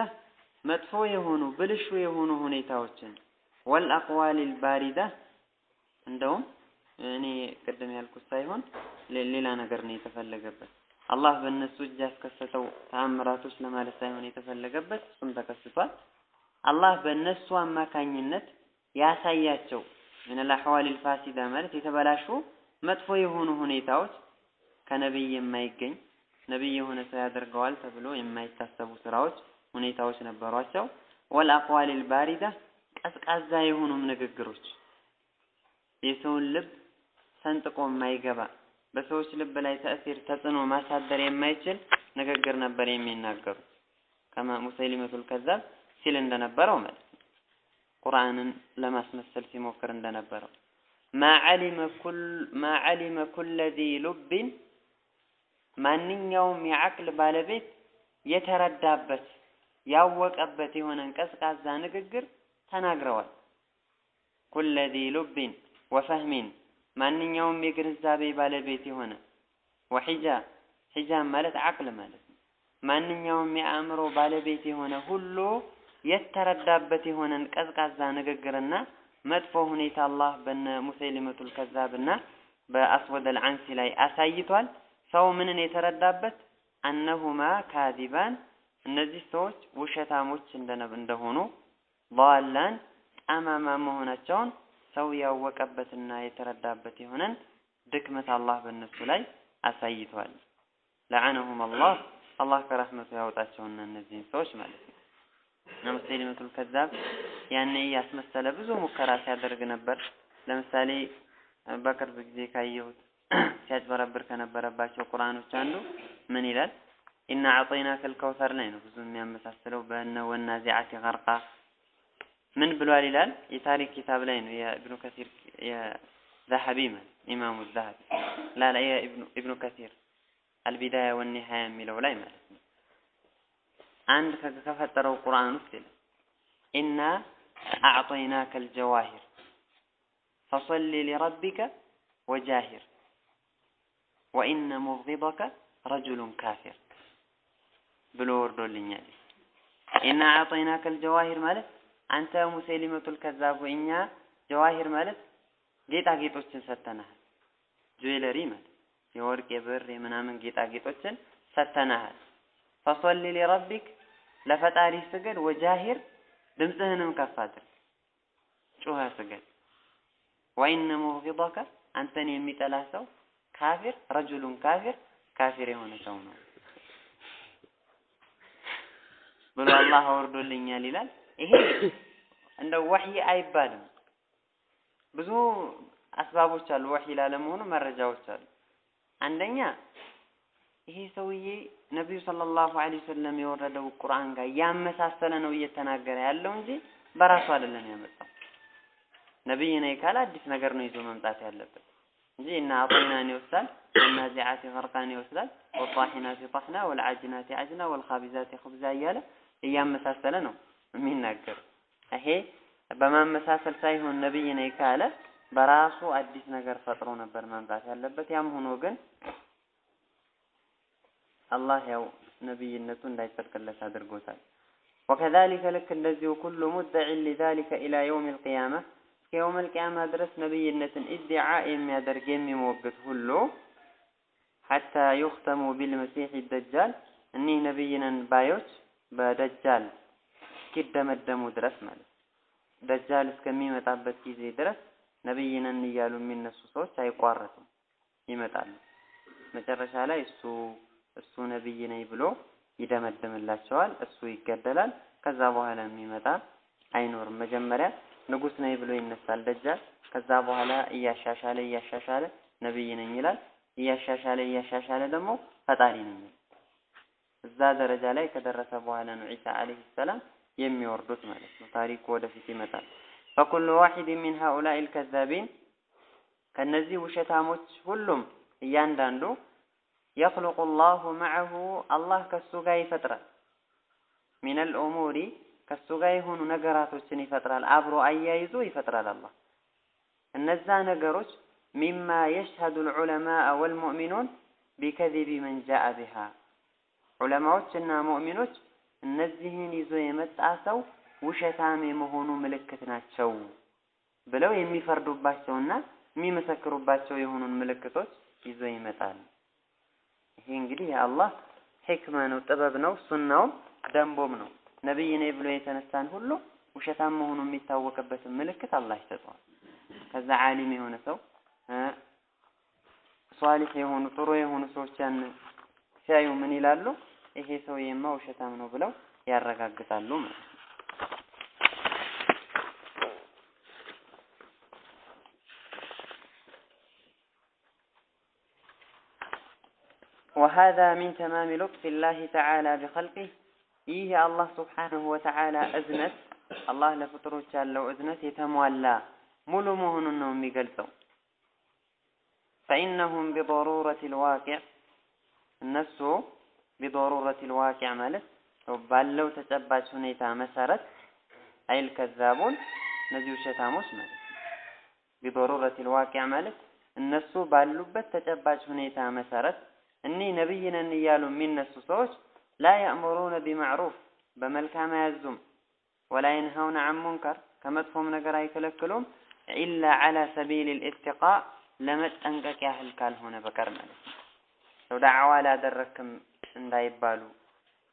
መጥፎ የሆኑ ብልሹ የሆኑ ሁኔታዎችን ወልአቅዋል ልባሪዳ እንደውም እኔ ቅድም ያልኩት ሳይሆን ሌላ ነገር ነው የተፈለገበት። አላህ በእነሱ እጅ ያስከሰተው ተአምራቶች ለማለት ሳይሆን የተፈለገበት እሱም ተከስቷል። አላህ በእነሱ አማካኝነት ያሳያቸው ሚነል አሕዋል ልፋሲዳ ማለት የተበላሹ መጥፎ የሆኑ ሁኔታዎች ከነቢይ የማይገኝ ነቢይ የሆነ ሰው ያደርገዋል ተብሎ የማይታሰቡ ስራዎች፣ ሁኔታዎች ነበሯቸው። ወልአቅዋል ልባሪዳ ቀዝቃዛ የሆኑም ንግግሮች የሰውን ልብ ሰንጥቆ የማይገባ በሰዎች ልብ ላይ ተእሲር ተጽዕኖ ማሳደር የማይችል ንግግር ነበር የሚናገሩት ከማ ሙሰይሊመቱል ከዛብ ሲል እንደነበረው ማለት ነው። ቁርአንን ለማስመሰል ሲሞክር እንደነበረው ማ ዓሊመ ኩለ ዚ ሉብን ማንኛውም የዓቅል ባለቤት የተረዳበት ያወቀበት የሆነን ቀዝቃዛ ንግግር ተናግረዋል። ኩለ ዚ ሉብን ወፈህሚን ማንኛውም የግንዛቤ ባለቤት የሆነ ወሒጃ ሒጃብ ማለት ዓቅል ማለት ነው። ማንኛውም የአእምሮ ባለቤት የሆነ ሁሉ የተረዳበት የሆነን ቀዝቃዛ ንግግርና መጥፎ ሁኔታ አላህ በነ ሙሰይሊመቱል ከዛብና በአስወድ አልዓንሲ ላይ አሳይቷል። ሰው ምንን የተረዳበት አነሁማ ካዚባን እነዚህ ሰዎች ውሸታሞች እንደሆኑ ላላን ጠማማ መሆናቸውን ሰው ያወቀበትና የተረዳበት የሆነን ድክመት አላህ በእነሱ ላይ አሳይቷል። ለዓነሁም አላህ አላህ ከረህመቱ ያወጣቸውና እነዚህን ሰዎች ማለት ነው። እና ሙሰይሊመቱል ከዛብ ያኔ እያስመሰለ ብዙ ሙከራ ሲያደርግ ነበር። ለምሳሌ በቅርብ ጊዜ ካየሁት ሲያጭበረብር ከነበረባቸው ቁርአኖች አንዱ ምን ይላል? ኢና አዕጠይናከል ከውሰር ላይ ነው ብዙ የሚያመሳስለው በእነ ወናዚዓቲ ገርቃ ምን ብሏል ይላል። የታሪክ ኪታብ ላይ ነው የኢብኑ ከሲር የዛሀቢ ማለት ኢማሙ ዛሀቢ ላላ የኢብኑ ከሲር አልቢዳያ ወኒሃያ የሚለው ላይ ማለት ነው። አንድ ከፈጠረው ቁርአን ውስጥ ይላል ኢና አዕጠይናከል ጀዋሂር ፈሰሊ ሊረቢከ ወጃሂር ወኢነ ሙብጊደከ ረጁሉን ካፊር ብሎ ወርዶልኛል። ኢና አዕጠይናከል ጀዋሂር ማለት አንተ ሙሰይሊመቱል ከዛብ እኛ ጀዋሂር ማለት ጌጣጌጦችን ሰጥተናሃል። ጁዌለሪ ማለት የወርቅ የብር የምናምን ጌጣጌጦችን ሰጥተናሃል። فصل لربك ለፈጣሪ ስገድ፣ وجاهر ድምፅህንም ከፍ አድርግ፣ ጩኸ ስገድ። وإن مبغضك አንተን የሚጠላ ሰው كافر رجل كافر كافر የሆነ ሰው ነው ብሎ አላህ አወርዶልኛል ይላል። ይሄ እንደ وحي አይባልም። ብዙ አስባቦች አሉ፣ وحي ላለመሆኑ መረጃዎች አሉ። አንደኛ ይሄ ሰውዬ ነቢዩ ሰለላሁ ዐለይሂ ወሰለም የወረደው ቁርአን ጋር ያመሳሰለ ነው እየተናገረ ያለው እንጂ በራሱ አይደለም ያመጣው። ነቢይ ነኝ ካለ አዲስ ነገር ነው ይዞ መምጣት ያለበት እንጂ እና አጠይናን ይወስዳል፣ ወናዚዓቲ ገርቃን ይወስዳል፣ ወጣሒናቲ ጠሕና፣ ወልዓጅናቲ ዓጅና፣ ወልኻቢዛቲ ኹብዛ እያለ እያመሳሰለ ነው የሚናገር። ይሄ በማመሳሰል ሳይሆን ነቢይ ነኝ ካለ በራሱ አዲስ ነገር ፈጥሮ ነበር መምጣት ያለበት። ያም ሆኖ ግን አላህ ያው ነቢይነቱ እንዳይጸድቅለት አድርጎታል። ወከዛሊከ ልክ እንደዚሁ ኩሉ ሙደዒን ሊዛሊከ ኢላ የውም ልቅያማ እስከ የውም ልቅያማ ድረስ ነቢይነትን ኢድዓ የሚያደርግ የሚሞግት ሁሉ ሐታ ዩኽተሙ ቢልመሲሕ ደጃል እኒህ ነቢይነን ባዮች በደጃል እስኪደመደሙ ድረስ ማለት ደጃል እስከሚመጣበት ጊዜ ድረስ ነቢይነን እያሉ የሚነሱ ሰዎች አይቋረጡም፣ ይመጣሉ። መጨረሻ ላይ እሱ እሱ ነቢይ ነኝ ብሎ ይደመድምላቸዋል። እሱ ይገደላል። ከዛ በኋላ የሚመጣ አይኖርም። መጀመሪያ ንጉስ ነኝ ብሎ ይነሳል ደጃል። ከዛ በኋላ እያሻሻለ እያሻሻለ ነቢይ ነኝ ይላል። እያሻሻለ እያሻሻለ ደግሞ ፈጣሪ ነኝ እዛ ደረጃ ላይ ከደረሰ በኋላ ነው ዒሳ አለይሂ ሰላም የሚወርዱት ማለት ነው። ታሪኩ ወደፊት ይመጣል። ፈኩሉ ዋሂድ ሚን ሃኡላኢ ልከዛቢን ከነዚህ ውሸታሞች ሁሉም እያንዳንዱ የኽሉቁ ላሁ መዐሁ አላህ ከሱ ጋር ይፈጥራል። ሚነል ኡሙሪ ከሱ ጋር የሆኑ ነገራቶችን ይፈጥራል። አብሮ አያይዞ ይፈጥራል አላህ እነዛ ነገሮች ሚማ የሽሀዱ ልዑለማء ወልሙእሚኑን ቢከዚቢ መን ጃአ ቢሃ ዑለማዎችና ሙእሚኖች እነዚህን ይዞ የመጣ ሰው ውሸታም የመሆኑ ምልክት ናቸው ብለው የሚፈርዱባቸውና የሚመሰክሩባቸው የሆኑን ምልክቶች ይዞ ይመጣል። ይሄ እንግዲህ የአላህ ሕክመ ነው፣ ጥበብ ነው፣ ሱናውም ደንቦም ነው። ነቢይ ነኝ ብሎ የተነሳን ሁሉ ውሸታም መሆኑ የሚታወቅበትን ምልክት አላህ ይሰጠዋል። ከዛ ዓሊም የሆነ ሰው ሷሊህ የሆኑ ጥሩ የሆኑ ሰዎች ያን ሲያዩ ምን ይላሉ? ይሄ ሰው የማ ውሸታም ነው ብለው ያረጋግጣሉ وهذا من تمام لطف الله تعالى بخلقه. إيه الله سبحانه وتعالى اذنت الله لفطره تعالى لو اذنت يتموالا ملو مهن النوم يقلتو فإنهم بضرورة الواقع نفسه ቢضሩረት ልዋቂዕ ማለት ባለው ተጨባጭ ሁኔታ መሰረት አይል ከዛቡን እነዚህ ውሸታሞች ማለት ቢضሩረት ልዋቂዕ ማለት እነሱ ባሉበት ተጨባጭ ሁኔታ መሰረት እኒህ ነቢይ ነን እያሉ የሚነሱ ሰዎች لا يأمرون بالمعروف በመልካም አያዙም፣ ولا ينهون عن منكر ከመጥፎም ነገር አይከለክሉም፣ إلا على سبيل الاتقاء ለመጠንቀቅ ያህል ካልሆነ በቀር ማለት ነው። ሰው ዳዕዋ ላደረክም እንዳይባሉ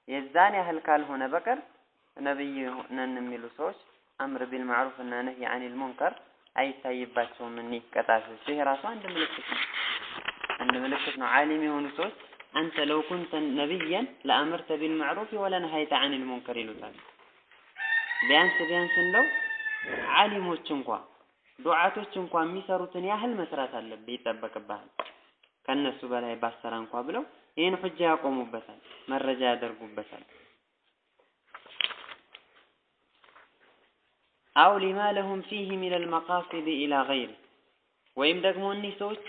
የዛን ያህል ካልሆነ በቀር ነቢይ ነን የሚሉ ሰዎች أمر بالمعروف እና نهي عن المنكر አይታይባቸውም። እኒህ ቀጣፊዎች ይሄ ራሱ አንድ ምልክት ነው። አንድ ምልክት ነው። ዓሊም የሆኑ ሰዎች አንተ ለው ኩንተ ነቢያን ለአምርተ ቢልማዕሩፍ ወለነሀይተ አኒል ሙንከር ይሉታል። ቢያንስ ቢያንስ እንደው ዓሊሞች እንኳ ዱዓቶች እንኳ የሚሰሩትን ያህል መስራት አለብህ ይጠበቅብሃል። ከነሱ በላይ ባሰራ እንኳ ብለው ይህን ሁጃ ያቆሙበታል፣ መረጃ ያደርጉበታል። አው ሊማ ለሁም ፊህ ሚን አልመቃሲድ ኢላ ገይሪ ወይም ደግሞ እኒህ ሰዎች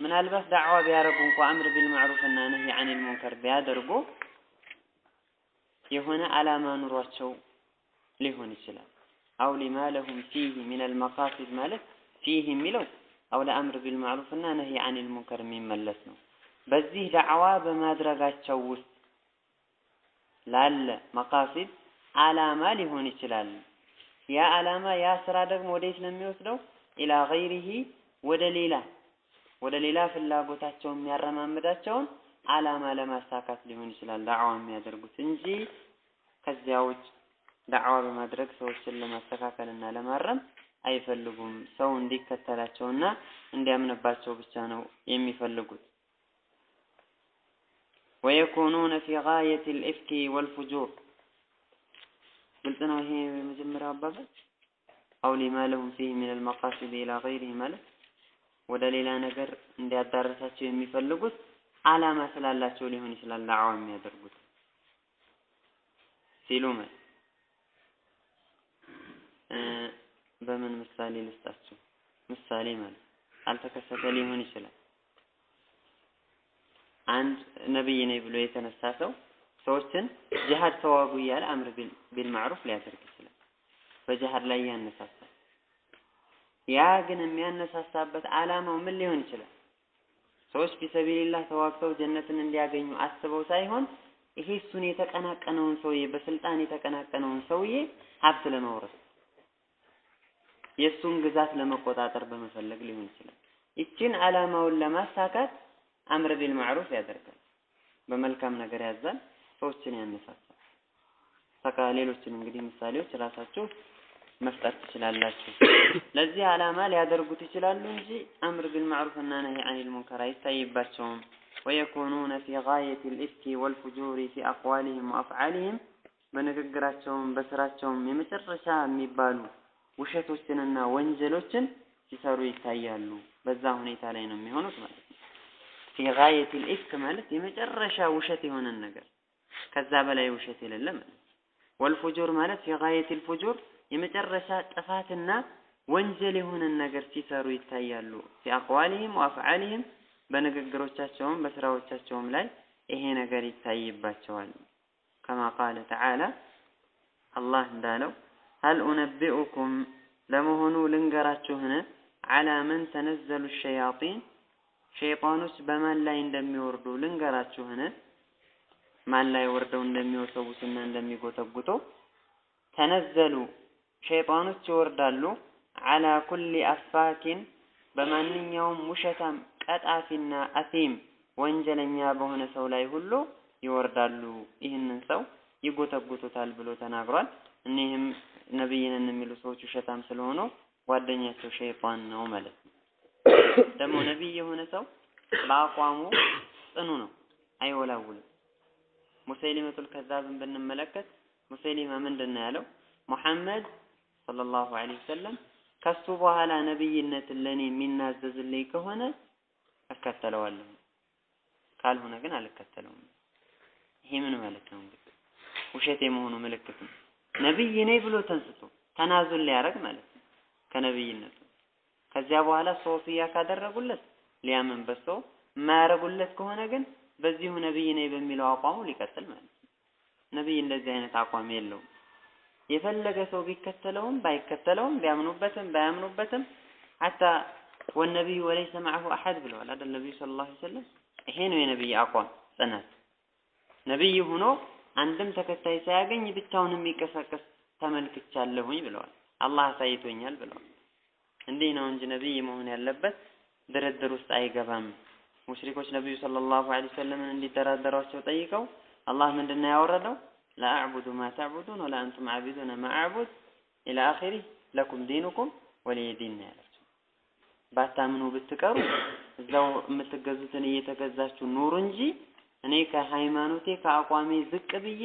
ምናልባት ዳዕዋ ቢያደርጉ እንኳ أمر بالمعروف እና نهي عن المنكر ቢያደርጉ የሆነ ዓላማ ኑሯቸው ሊሆን ይችላል። أو لما لهم فيه من المقاصد ማለት فيه የሚለው أو ለ أمر بالمعروف እና نهي عن المنكر የሚመለስ ነው። በዚህ ዳዕዋ በማድረጋቸው ውስጥ ላለ مقاصد ዓላማ ሊሆን ይችላል። ያ ዓላማ ያ ስራ ደግሞ ወዴት ነው የሚወስደው? ኢላ ገይሪሂ ወደ ሌላ ወደ ሌላ ፍላጎታቸው የሚያረማምዳቸውን ዓላማ ለማሳካት ሊሆን ይችላል ዳዕዋ የሚያደርጉት እንጂ ከዚያ ውጭ ዳዕዋ በማድረግ ሰዎችን ለማስተካከልና ለማረም አይፈልጉም። ሰው እንዲከተላቸውና እንዲያምንባቸው ብቻ ነው የሚፈልጉት። ወየኩኑነ ፊ ጋየት ልኢፍኪ ወልፉጁር ግልጽ ነው። ይሄ የመጀመሪያው አባባል አው ሊማ ለሁም ፊህ ሚን አልመቃሲድ ኢላ ገይሪህ ማለት ወደ ሌላ ነገር እንዲያዳረሳቸው የሚፈልጉት ዓላማ ስላላቸው ሊሆን ይችላል ዳዕዋ የሚያደርጉት ሲሉ ማለት በምን ምሳሌ ልስጣችሁ? ምሳሌ ማለት አልተከሰተ ሊሆን ይችላል። አንድ ነብይ ነኝ ብሎ የተነሳ ሰው ሰዎችን ጂሃድ ተዋጉ እያለ አምር ቢልማዕሩፍ ሊያደርግ ይችላል። በጂሃድ ላይ ያነሳሳል። ያ ግን የሚያነሳሳበት ዓላማው ምን ሊሆን ይችላል? ሰዎች ፊሰቢልላህ ተዋግተው ጀነትን እንዲያገኙ አስበው ሳይሆን ይሄ እሱን የተቀናቀነውን ሰውዬ በስልጣን የተቀናቀነውን ሰውዬ ሀብት ለመውረስ የእሱን ግዛት ለመቆጣጠር በመፈለግ ሊሆን ይችላል። ይችን ዓላማውን ለማሳካት አምር ቢል ማዕሩፍ ያደርጋል። በመልካም ነገር ያዛል፣ ሰዎችን ያነሳሳል። በቃ ሌሎችን እንግዲህ ምሳሌዎች ራሳችሁ መፍጠር ትችላላችሁ። ለዚህ ዓላማ ሊያደርጉት ይችላሉ እንጂ አምር ቢል ማዕሩፍ እና ነህይ አኒል ሙንከር አይታይባቸውም። ወየኩኑነ ፊ ጋየት ልኢፍኪ ወልፉጁሪ ፊ አቅዋሊህም ወአፍዓሊህም በንግግራቸውም በስራቸውም የመጨረሻ የሚባሉ ውሸቶችንና ወንጀሎችን ሲሰሩ ይታያሉ። በዛ ሁኔታ ላይ ነው የሚሆኑት ማለት ነው። ፊ ጋየት ልኢፍክ ማለት የመጨረሻ ውሸት የሆነን ነገር ከዛ በላይ ውሸት የሌለ ማለት ወልፉጁር ማለት ፊ ጋየቲል ፉጁር የመጨረሻ ጥፋትና ወንጀል የሆነን ነገር ሲሰሩ ይታያሉ። ፊ አቅዋሊህም ወአፍዓሊህም በንግግሮቻቸውም በስራዎቻቸውም ላይ ይሄ ነገር ይታይባቸዋል። ከማ ቃለ ተዓላ አላህ እንዳለው ሀል ኡነቢኡኩም ለመሆኑ ልንገራችሁን አላ መን ተነዘሉ ሸያጢን ሸይጣኖች በማን ላይ እንደሚወርዱ ልንገራችሁን ማን ላይ ወርደው እንደሚወሰውሱና እንደሚጎተጉቶ ተነዘሉ ሸይጣኖች ይወርዳሉ አላ ኩሊ አፋኪን በማንኛውም ውሸታም ቀጣፊና አሲም ወንጀለኛ በሆነ ሰው ላይ ሁሉ ይወርዳሉ። ይህንን ሰው ይጎተጉቱታል ብሎ ተናግሯል። እኒህም ነቢይንን የሚሉ ሰዎች ውሸታም ስለሆኑ ጓደኛቸው ሸይጣን ነው ማለት ነው። ደግሞ ነቢይ የሆነ ሰው በአቋሙ ጽኑ ነው፣ አይወላውልም። ሙሰይሊመቱል ከዛብን ብንመለከት ሙሰይሊማ ምንድን ነው ያለው? ሙሐመድ ሰለላሁ ዐለይሂ ወሰለም ከሱ በኋላ ነብይነትን ለኔ የሚናዘዝልኝ ከሆነ እከተለዋለሁ፣ ካልሆነ ግን አልከተለውም። ይሄ ምን ማለት ነው? እንግዲህ ውሸት የመሆኑ ምልክት ነው። ነብይ ነኝ ብሎ ተንስቶ ተናዙል ሊያደርግ ማለት ነው ከነብይነቱ። ከዚያ በኋላ ሶፊያ ካደረጉለት ሊያምን በሶ የማያደርጉለት ከሆነ ግን በዚሁ ነብይ ነኝ በሚለው አቋሙ ሊቀጥል ማለት ነው። ነብይ እንደዚህ አይነት አቋም የለውም። የፈለገ ሰው ቢከተለውም ባይከተለውም ቢያምኑበትም ባያምኑበትም ሐታ ወነቢዩ ወለይሰ መዐሁ አሐድ ብለዋል አይደል ነቢዩ ሰለላሁ ዐለይሂ ወሰለም። ይሄ ነው የነቢይ አቋም ጽናት። ነቢይ ሆኖ አንድም ተከታይ ሳያገኝ ብቻውን የሚንቀሳቀስ ተመልክቻለሁኝ ብለዋል። አላህ አሳይቶኛል ብለዋል። እንዲህ ነው እንጂ ነብይ መሆን ያለበት ድርድር ውስጥ አይገባም። ሙሽሪኮች ነብዩ ሰለላሁ ዐለይሂ ወሰለምን እንዲደራደሯቸው ጠይቀው አላህ ምንድን ነው ያወረደው? ለአዕቡዱ ማ ተዕቡዱን ወላ አንቱም ዓቢዱነ ማ አዕቡድ ኢላ አኺሪ ለኩም ዲኑኩም ወሊየ ዲን ነው ያላቸው። ባታምኑ ብትቀሩ እዛው የምትገዙትን እየተገዛችሁ ኑሩ እንጂ እኔ ከሃይማኖቴ ከአቋሜ ዝቅ ብዬ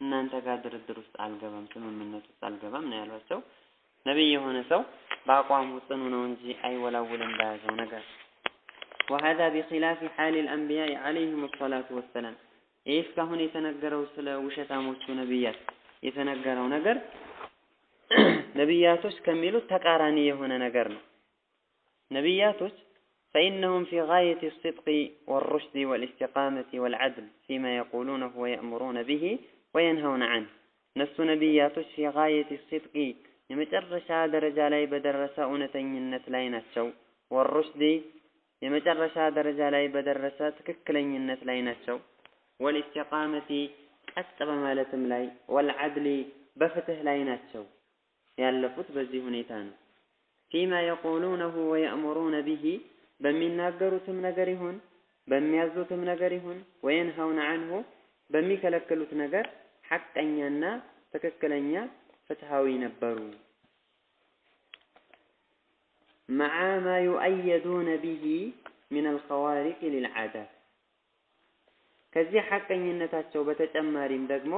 እናንተ ጋር ድርድር ውስጥ አልገባም፣ ስምምነት ውስጥ አልገባም ነው ያሏቸው። ነቢይ የሆነ ሰው በአቋሙ ጽኑ ነው እንጂ አይወላውልም በያዘው ነገር። وهذا بخلاف حال الأنبياء عليهم الصلاة والسلام ይህ እስካሁን የተነገረው ስለ ውሸታሞቹ ነቢያት የተነገረው ነገር ነቢያቶች ከሚሉት ተቃራኒ የሆነ ነገር ነው። ነቢያቶች فإنهم في غاية الصدق والرشد والاستقامة والعدل فيما يقولونه ويأمرون به وينهون عنه እነሱ ነቢያቶች في غاية الصدق የመጨረሻ ደረጃ ላይ በደረሰ እውነተኝነት ላይ ናቸው። ወሩሽዲ የመጨረሻ ደረጃ ላይ በደረሰ ትክክለኝነት ላይ ናቸው። ወልኢስቲቃመቲ ቀጥ በማለትም ላይ ወልዓድሊ በፍትህ ላይ ናቸው ያለፉት በዚህ ሁኔታ ነው። ፊማ የቁሉነሁ ወየእሙሩነ ቢሂ በሚናገሩትም ነገር ይሁን በሚያዙትም ነገር ይሁን ወየንሀውነ አንሁ በሚከለክሉት ነገር ሐቀኛና ትክክለኛ ፍትሃዊ ነበሩ። መዓ ማ ዩአየዱነ ቢሂ ሚን አልኸዋሪቅ ሊልዓዳት ከዚህ ሐቀኝነታቸው በተጨማሪም ደግሞ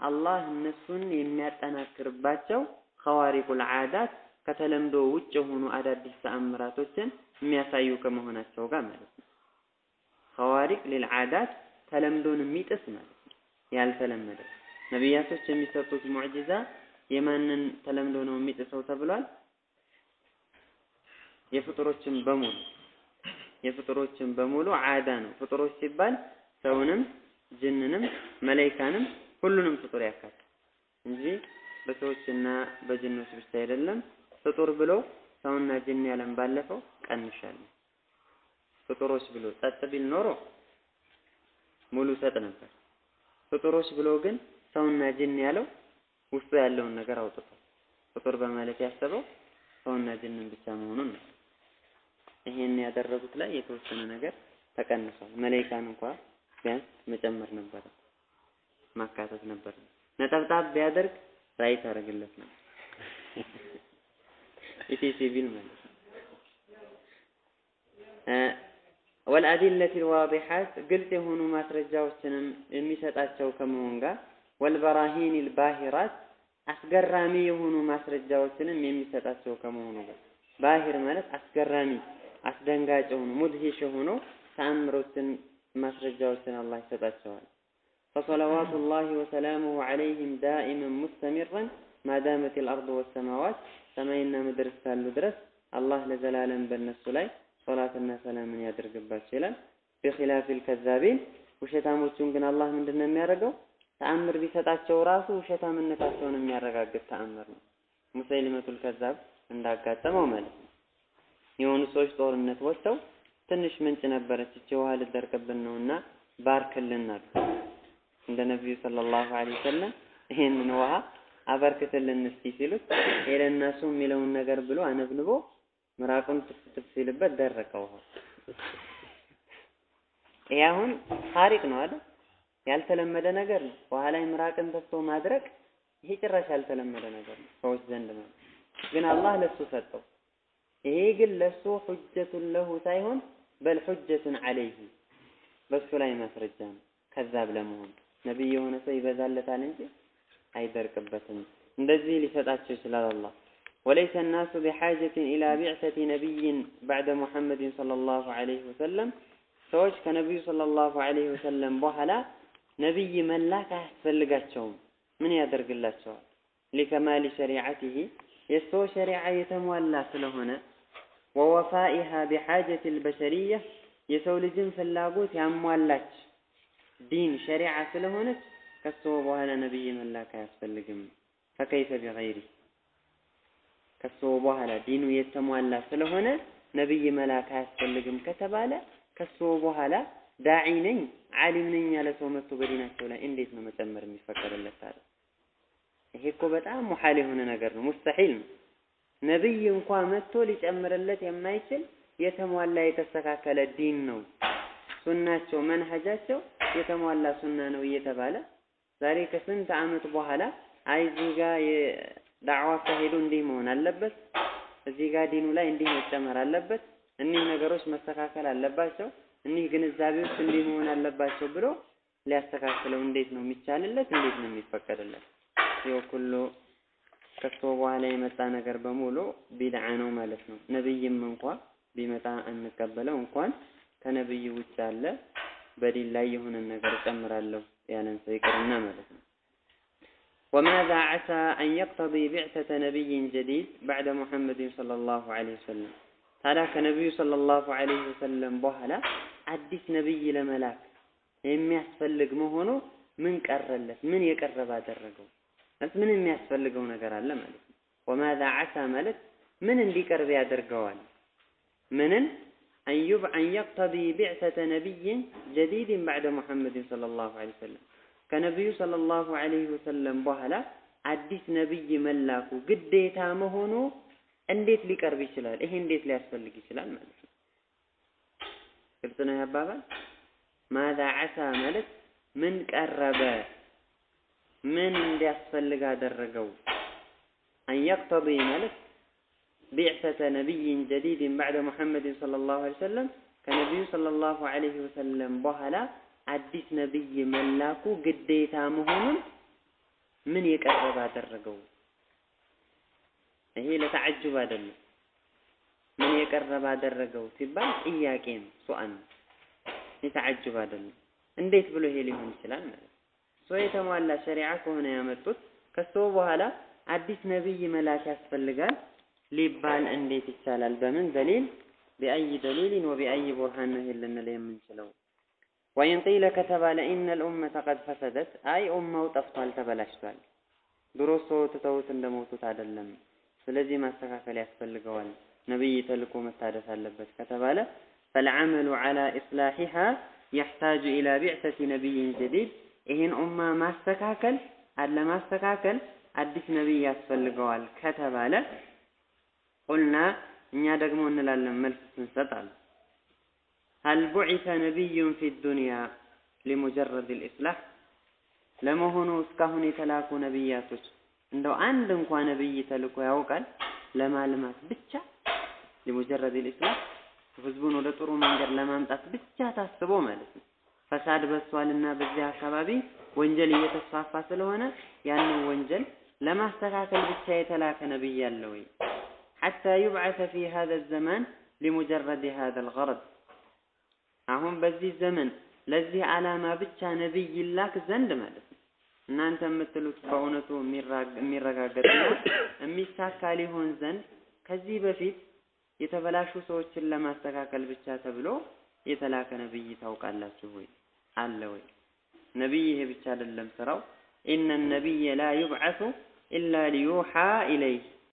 አላህ እነሱን የሚያጠናክርባቸው ኸዋሪቁል ዓዳት ከተለምዶ ውጭ የሆኑ አዳዲስ ተአምራቶችን የሚያሳዩ ከመሆናቸው ጋር ማለት ነው። ኸዋሪቅ ሊልዓዳት ተለምዶን የሚጥስ ማለት ነው። ያልተለመደ ነቢያቶች የሚሰጡት ሙዕጂዛ የማንን ተለምዶ ነው የሚጥሰው ተብሏል? የፍጡሮችን በሙሉ የፍጡሮችን በሙሉ ዓዳ ነው። ፍጡሮች ሲባል ሰውንም ጅንንም መላይካንም ሁሉንም ፍጡር ያካትታል እንጂ በሰዎችና በጅኖች ብቻ አይደለም። ፍጡር ብሎ ሰውና ጅን ያለም ባለፈው ቀንሻለሁ። ፍጡሮች ብሎ ጸጥ ቢል ኖሮ ሙሉ ሰጥ ነበር። ፍጡሮች ብሎ ግን ሰውና ጅን ያለው ውስጡ ያለውን ነገር አውጥቷል። ፍጡር በማለት ያሰበው ሰውና ጅንን ብቻ መሆኑን ነው። ይሄን ያደረጉት ላይ የተወሰነ ነገር ተቀንሷል። መላይካን እንኳ ቢያንስ መጨመር ነበረ፣ ማካተት ነበረ። ነጠብጣብ ቢያደርግ ራይት አደረግለት ነው ኢቲሲ ቢል ማለት ነው። ወልአዲለት ልዋዲሓት ግልጽ የሆኑ ማስረጃዎችንም የሚሰጣቸው ከመሆን ጋር ወልበራሂን ልባሂራት አስገራሚ የሆኑ ማስረጃዎችንም የሚሰጣቸው ከመሆኑ ጋር ባሂር ማለት አስገራሚ አስደንጋጭ የሆኑ ሙድሂሽ የሆኑ ተአምሮችን ማስረጃዎችን አላህ ይሰጣቸዋል። فصلوات الله وسلامه عليهم دائما مستمرا ما دامت الأرض والسماوات ሰማይና ምድር እስካሉ ድረስ አላህ ለዘላለም በእነሱ ላይ ሶላትና ሰላምን ያደርግባቸው ይላል። ቢኺላፊል ከዛቢን ውሸታሞቹን ግን አላህ ምንድን ነው የሚያደርገው? ተአምር ቢሰጣቸው ራሱ ውሸታምነታቸውን የሚያረጋግጥ ተአምር ነው። ሙሰይሊመቱል ከዛብ እንዳጋጠመው ማለት ነው። የሆኑ ሰዎች ጦርነት ወጥተው ትንሽ ምንጭ ነበረች እቺ ውሃ ልደርቅብን ነውና ባርክልን አሉ። እንደ ነቢዩ ሰለላሁ ዐለይሂ ወሰለም ይህንን ውሃ አበርክትልን እስቲ ሲሉት ሄደነሱ የሚለውን ነገር ብሎ አነብንቦ ምራቁን ትፍትፍ ሲልበት ደረቀ ውሃ። ይሄ አሁን ታሪክ ነው አይደል? ያልተለመደ ነገር ነው። ላይ ምራቅን ተፍቶ ማድረቅ ይሄ ጭራሽ ያልተለመደ ነገር ነው ሰዎች ዘንድ ማለት ግን አላህ ለሱ ሰጠው። ይሄ ግን ለሱ ሁጀቱን ለሁ ሳይሆን በል ሁጀቱን ዐለይሂ በሱ ላይ ማስረጃ ነው ከዛብ ለመሆን ነቢይ የሆነ ሰው ይበዛለታል እንጂ አይደርቅበትም። እንደዚህ ሊሰጣቸው ይችላል አላህ። ወለይሰ ናሱ ቢሓጀትን ኢላ ቢዕሰቲ ነቢይን ባዕደ ሙሐመድን ሰለላሁ ዐለይሂ ወሰለም ሰዎች ከነቢዩ ሰለላሁ ዐለይሂ ወሰለም በኋላ ነቢይ መላክ አያስፈልጋቸውም። ምን ያደርግላቸዋል? ሊከማሊ ሸሪዓቲሂ የሰው ሸሪዓ የተሟላ ስለሆነ ወወፋኢሃ ቢሓጀት ልበሸሪያ የሰው ልጅን ፍላጎት ያሟላች ዲን ሸሪዓ ስለሆነች ከሱ በኋላ ነብይ መላክ አያስፈልግም። ፈከይፈ ቢገይሪ ከሱ በኋላ ዲኑ የተሟላ ስለሆነ ነብይ መላክ አያስፈልግም ከተባለ ከሱ በኋላ ዳዒ ነኝ ዓሊም ነኝ ያለ ሰው መጥቶ በዲናቸው ላይ እንዴት ነው መጨመር የሚፈቀድለት ታዲያ? ይሄ እኮ በጣም ሙሐል የሆነ ነገር ነው፣ ሙስተሒል ነው። ነብይ እንኳ መጥቶ ሊጨምርለት የማይችል የተሟላ የተስተካከለ ዲን ነው። ሱናቸው መንሀጃቸው የተሟላ ሱና ነው እየተባለ ዛሬ ከስንት ዓመት በኋላ አይ እዚህ ጋር የዳዕዋ አካሄዱ እንዲህ መሆን አለበት፣ እዚህ ጋር ዲኑ ላይ እንዲህ መጨመር አለበት፣ እኒህ ነገሮች መስተካከል አለባቸው፣ እኒህ ግንዛቤዎች እንዲህ መሆን አለባቸው ብሎ ሊያስተካክለው እንዴት ነው የሚቻልለት? እንዴት ነው የሚፈቀድለት? ይኸው ሁሉ ከቶ በኋላ የመጣ ነገር በሙሉ ቢድዓ ነው ማለት ነው። ነብይም እንኳ ቢመጣ እንቀበለው እንኳን ከነብይ ውጭ ያለ በዲን ላይ የሆነን ነገር እጨምራለሁ ያለን ሰው ይቅርና ማለት ነው። وماذا عسى أن يقتضي بعثة نبي جديد بعد محمد صلى الله عليه وسلم ታዲያ ከነቢዩ ሰለላሁ ዐለይሂ ወሰለም በኋላ አዲስ ነብይ ለመላክ የሚያስፈልግ መሆኑ ምን ቀረለት? ምን የቀረበ አደረገው? ማለት ምን የሚያስፈልገው ነገር አለ ማለት ነው። ወማዛ ዓሳ ማለት ምን እንዲቀርብ ያደርገዋል? ምንን አን የቅተዲ ቢዕሰተ ነቢይን ጀዲድን ባዕደ ሙሐመድን ሰለላሁ ዐለይሂ ወሰለም ከነቢዩ ሰለላሁ ዐለይሂ ወሰለም በኋላ አዲስ ነቢይ መላኩ ግዴታ መሆኑ እንዴት ሊቀርብ ይችላል? ይሄ እንዴት ሊያስፈልግ ይችላል ማለት ነው። ግልጽ ነው ያባባል። ማዛ ዓሳ ማለት ምን ቀረበ፣ ምን እንዲያስፈልግ አደረገው። አን የቅተዲ ማለት ቢዕሰተ ነቢይን ጀዲድን ባዕደ ሙሐመድን ሰለላሁ ዐለይሂ ወሰለም ከነቢዩ ሰለላሁ ዐለይሂ ወሰለም በኋላ አዲስ ነቢይ መላኩ ግዴታ መሆኑን ምን የቀረበ አደረገው? ይሄ ለተዓጅብ አይደለም። ምን የቀረበ አደረገው ሲባል ጥያቄ ነው፣ ሱአል የተዓጅብ አይደለም። እንዴት ብሎ ይሄ ሊሆን ይችላል ማለት ሰው የተሟላ ሸሪዓ ከሆነ ያመጡት ከሰው በኋላ አዲስ ነቢይ መላክ ያስፈልጋል ሊባል እንዴት ይቻላል? በምን ደሊል ቢአይ ደሊልን ወቢአይ ቡርሃን ነው ልንል የምንችለው? وإن قيل ከተባለ إن الأمة قد فسدت፣ أي ኡማው ጠፍቷል፣ ተበላሽቷል። ድሮ ሰው ትተውት እንደሞቱት አይደለም። ስለዚህ ማስተካከል ያስፈልገዋል። ነብይ ተልኮ መታደስ አለበት ከተባለ فالعمل على إصلاحها يحتاج إلى بعثة نبي جديد ይህን ኡማ ማስተካከል ለማስተካከል አዲስ ነቢይ ያስፈልገዋል ከተባለ قلنا እኛ ደግሞ እንላለን መልስ ስንሰጣል። ሀል ቡዒሰ ነቢዩን ፊ ዱንያ ሊሙጀረድ ልኢስላሕ ለመሆኑ እስካሁን የተላኩ ነቢያቶች እንደው አንድ እንኳ ነብይ ተልኮ ያውቃል? ለማልማት ብቻ ሊሙጀረድ ልኢስላሕ ህዝቡን ወደ ጥሩ መንገድ ለማምጣት ብቻ ታስቦ ማለት ነው። ፈሳድ በዝቷልና በዚህ አካባቢ ወንጀል እየተስፋፋ ስለሆነ ያንን ወንጀል ለማስተካከል ብቻ የተላከ ነብይ አለ ወይ? ሐታ ዩብዓሰ ፊ ሃዛ ዘማን ሊሙጀረድ ሃዛ ልገረድ አሁን በዚህ ዘመን ለዚህ ዓላማ ብቻ ነቢይ ይላክ ዘንድ ማለት ነው። እናንተ የምትሉት በእውነቱ የሚረጋገጥና የሚሳካ ሊሆን ዘንድ ከዚህ በፊት የተበላሹ ሰዎችን ለማስተካከል ብቻ ተብሎ የተላከ ነብይ ታውቃላችሁ ወይ? አለ ወይ? ነቢይ ይሄ ብቻ አይደለም ስራው። ኢነ ነቢየ ላ ዩብዐሱ ኢላ ሊዩሓ ኢለይህ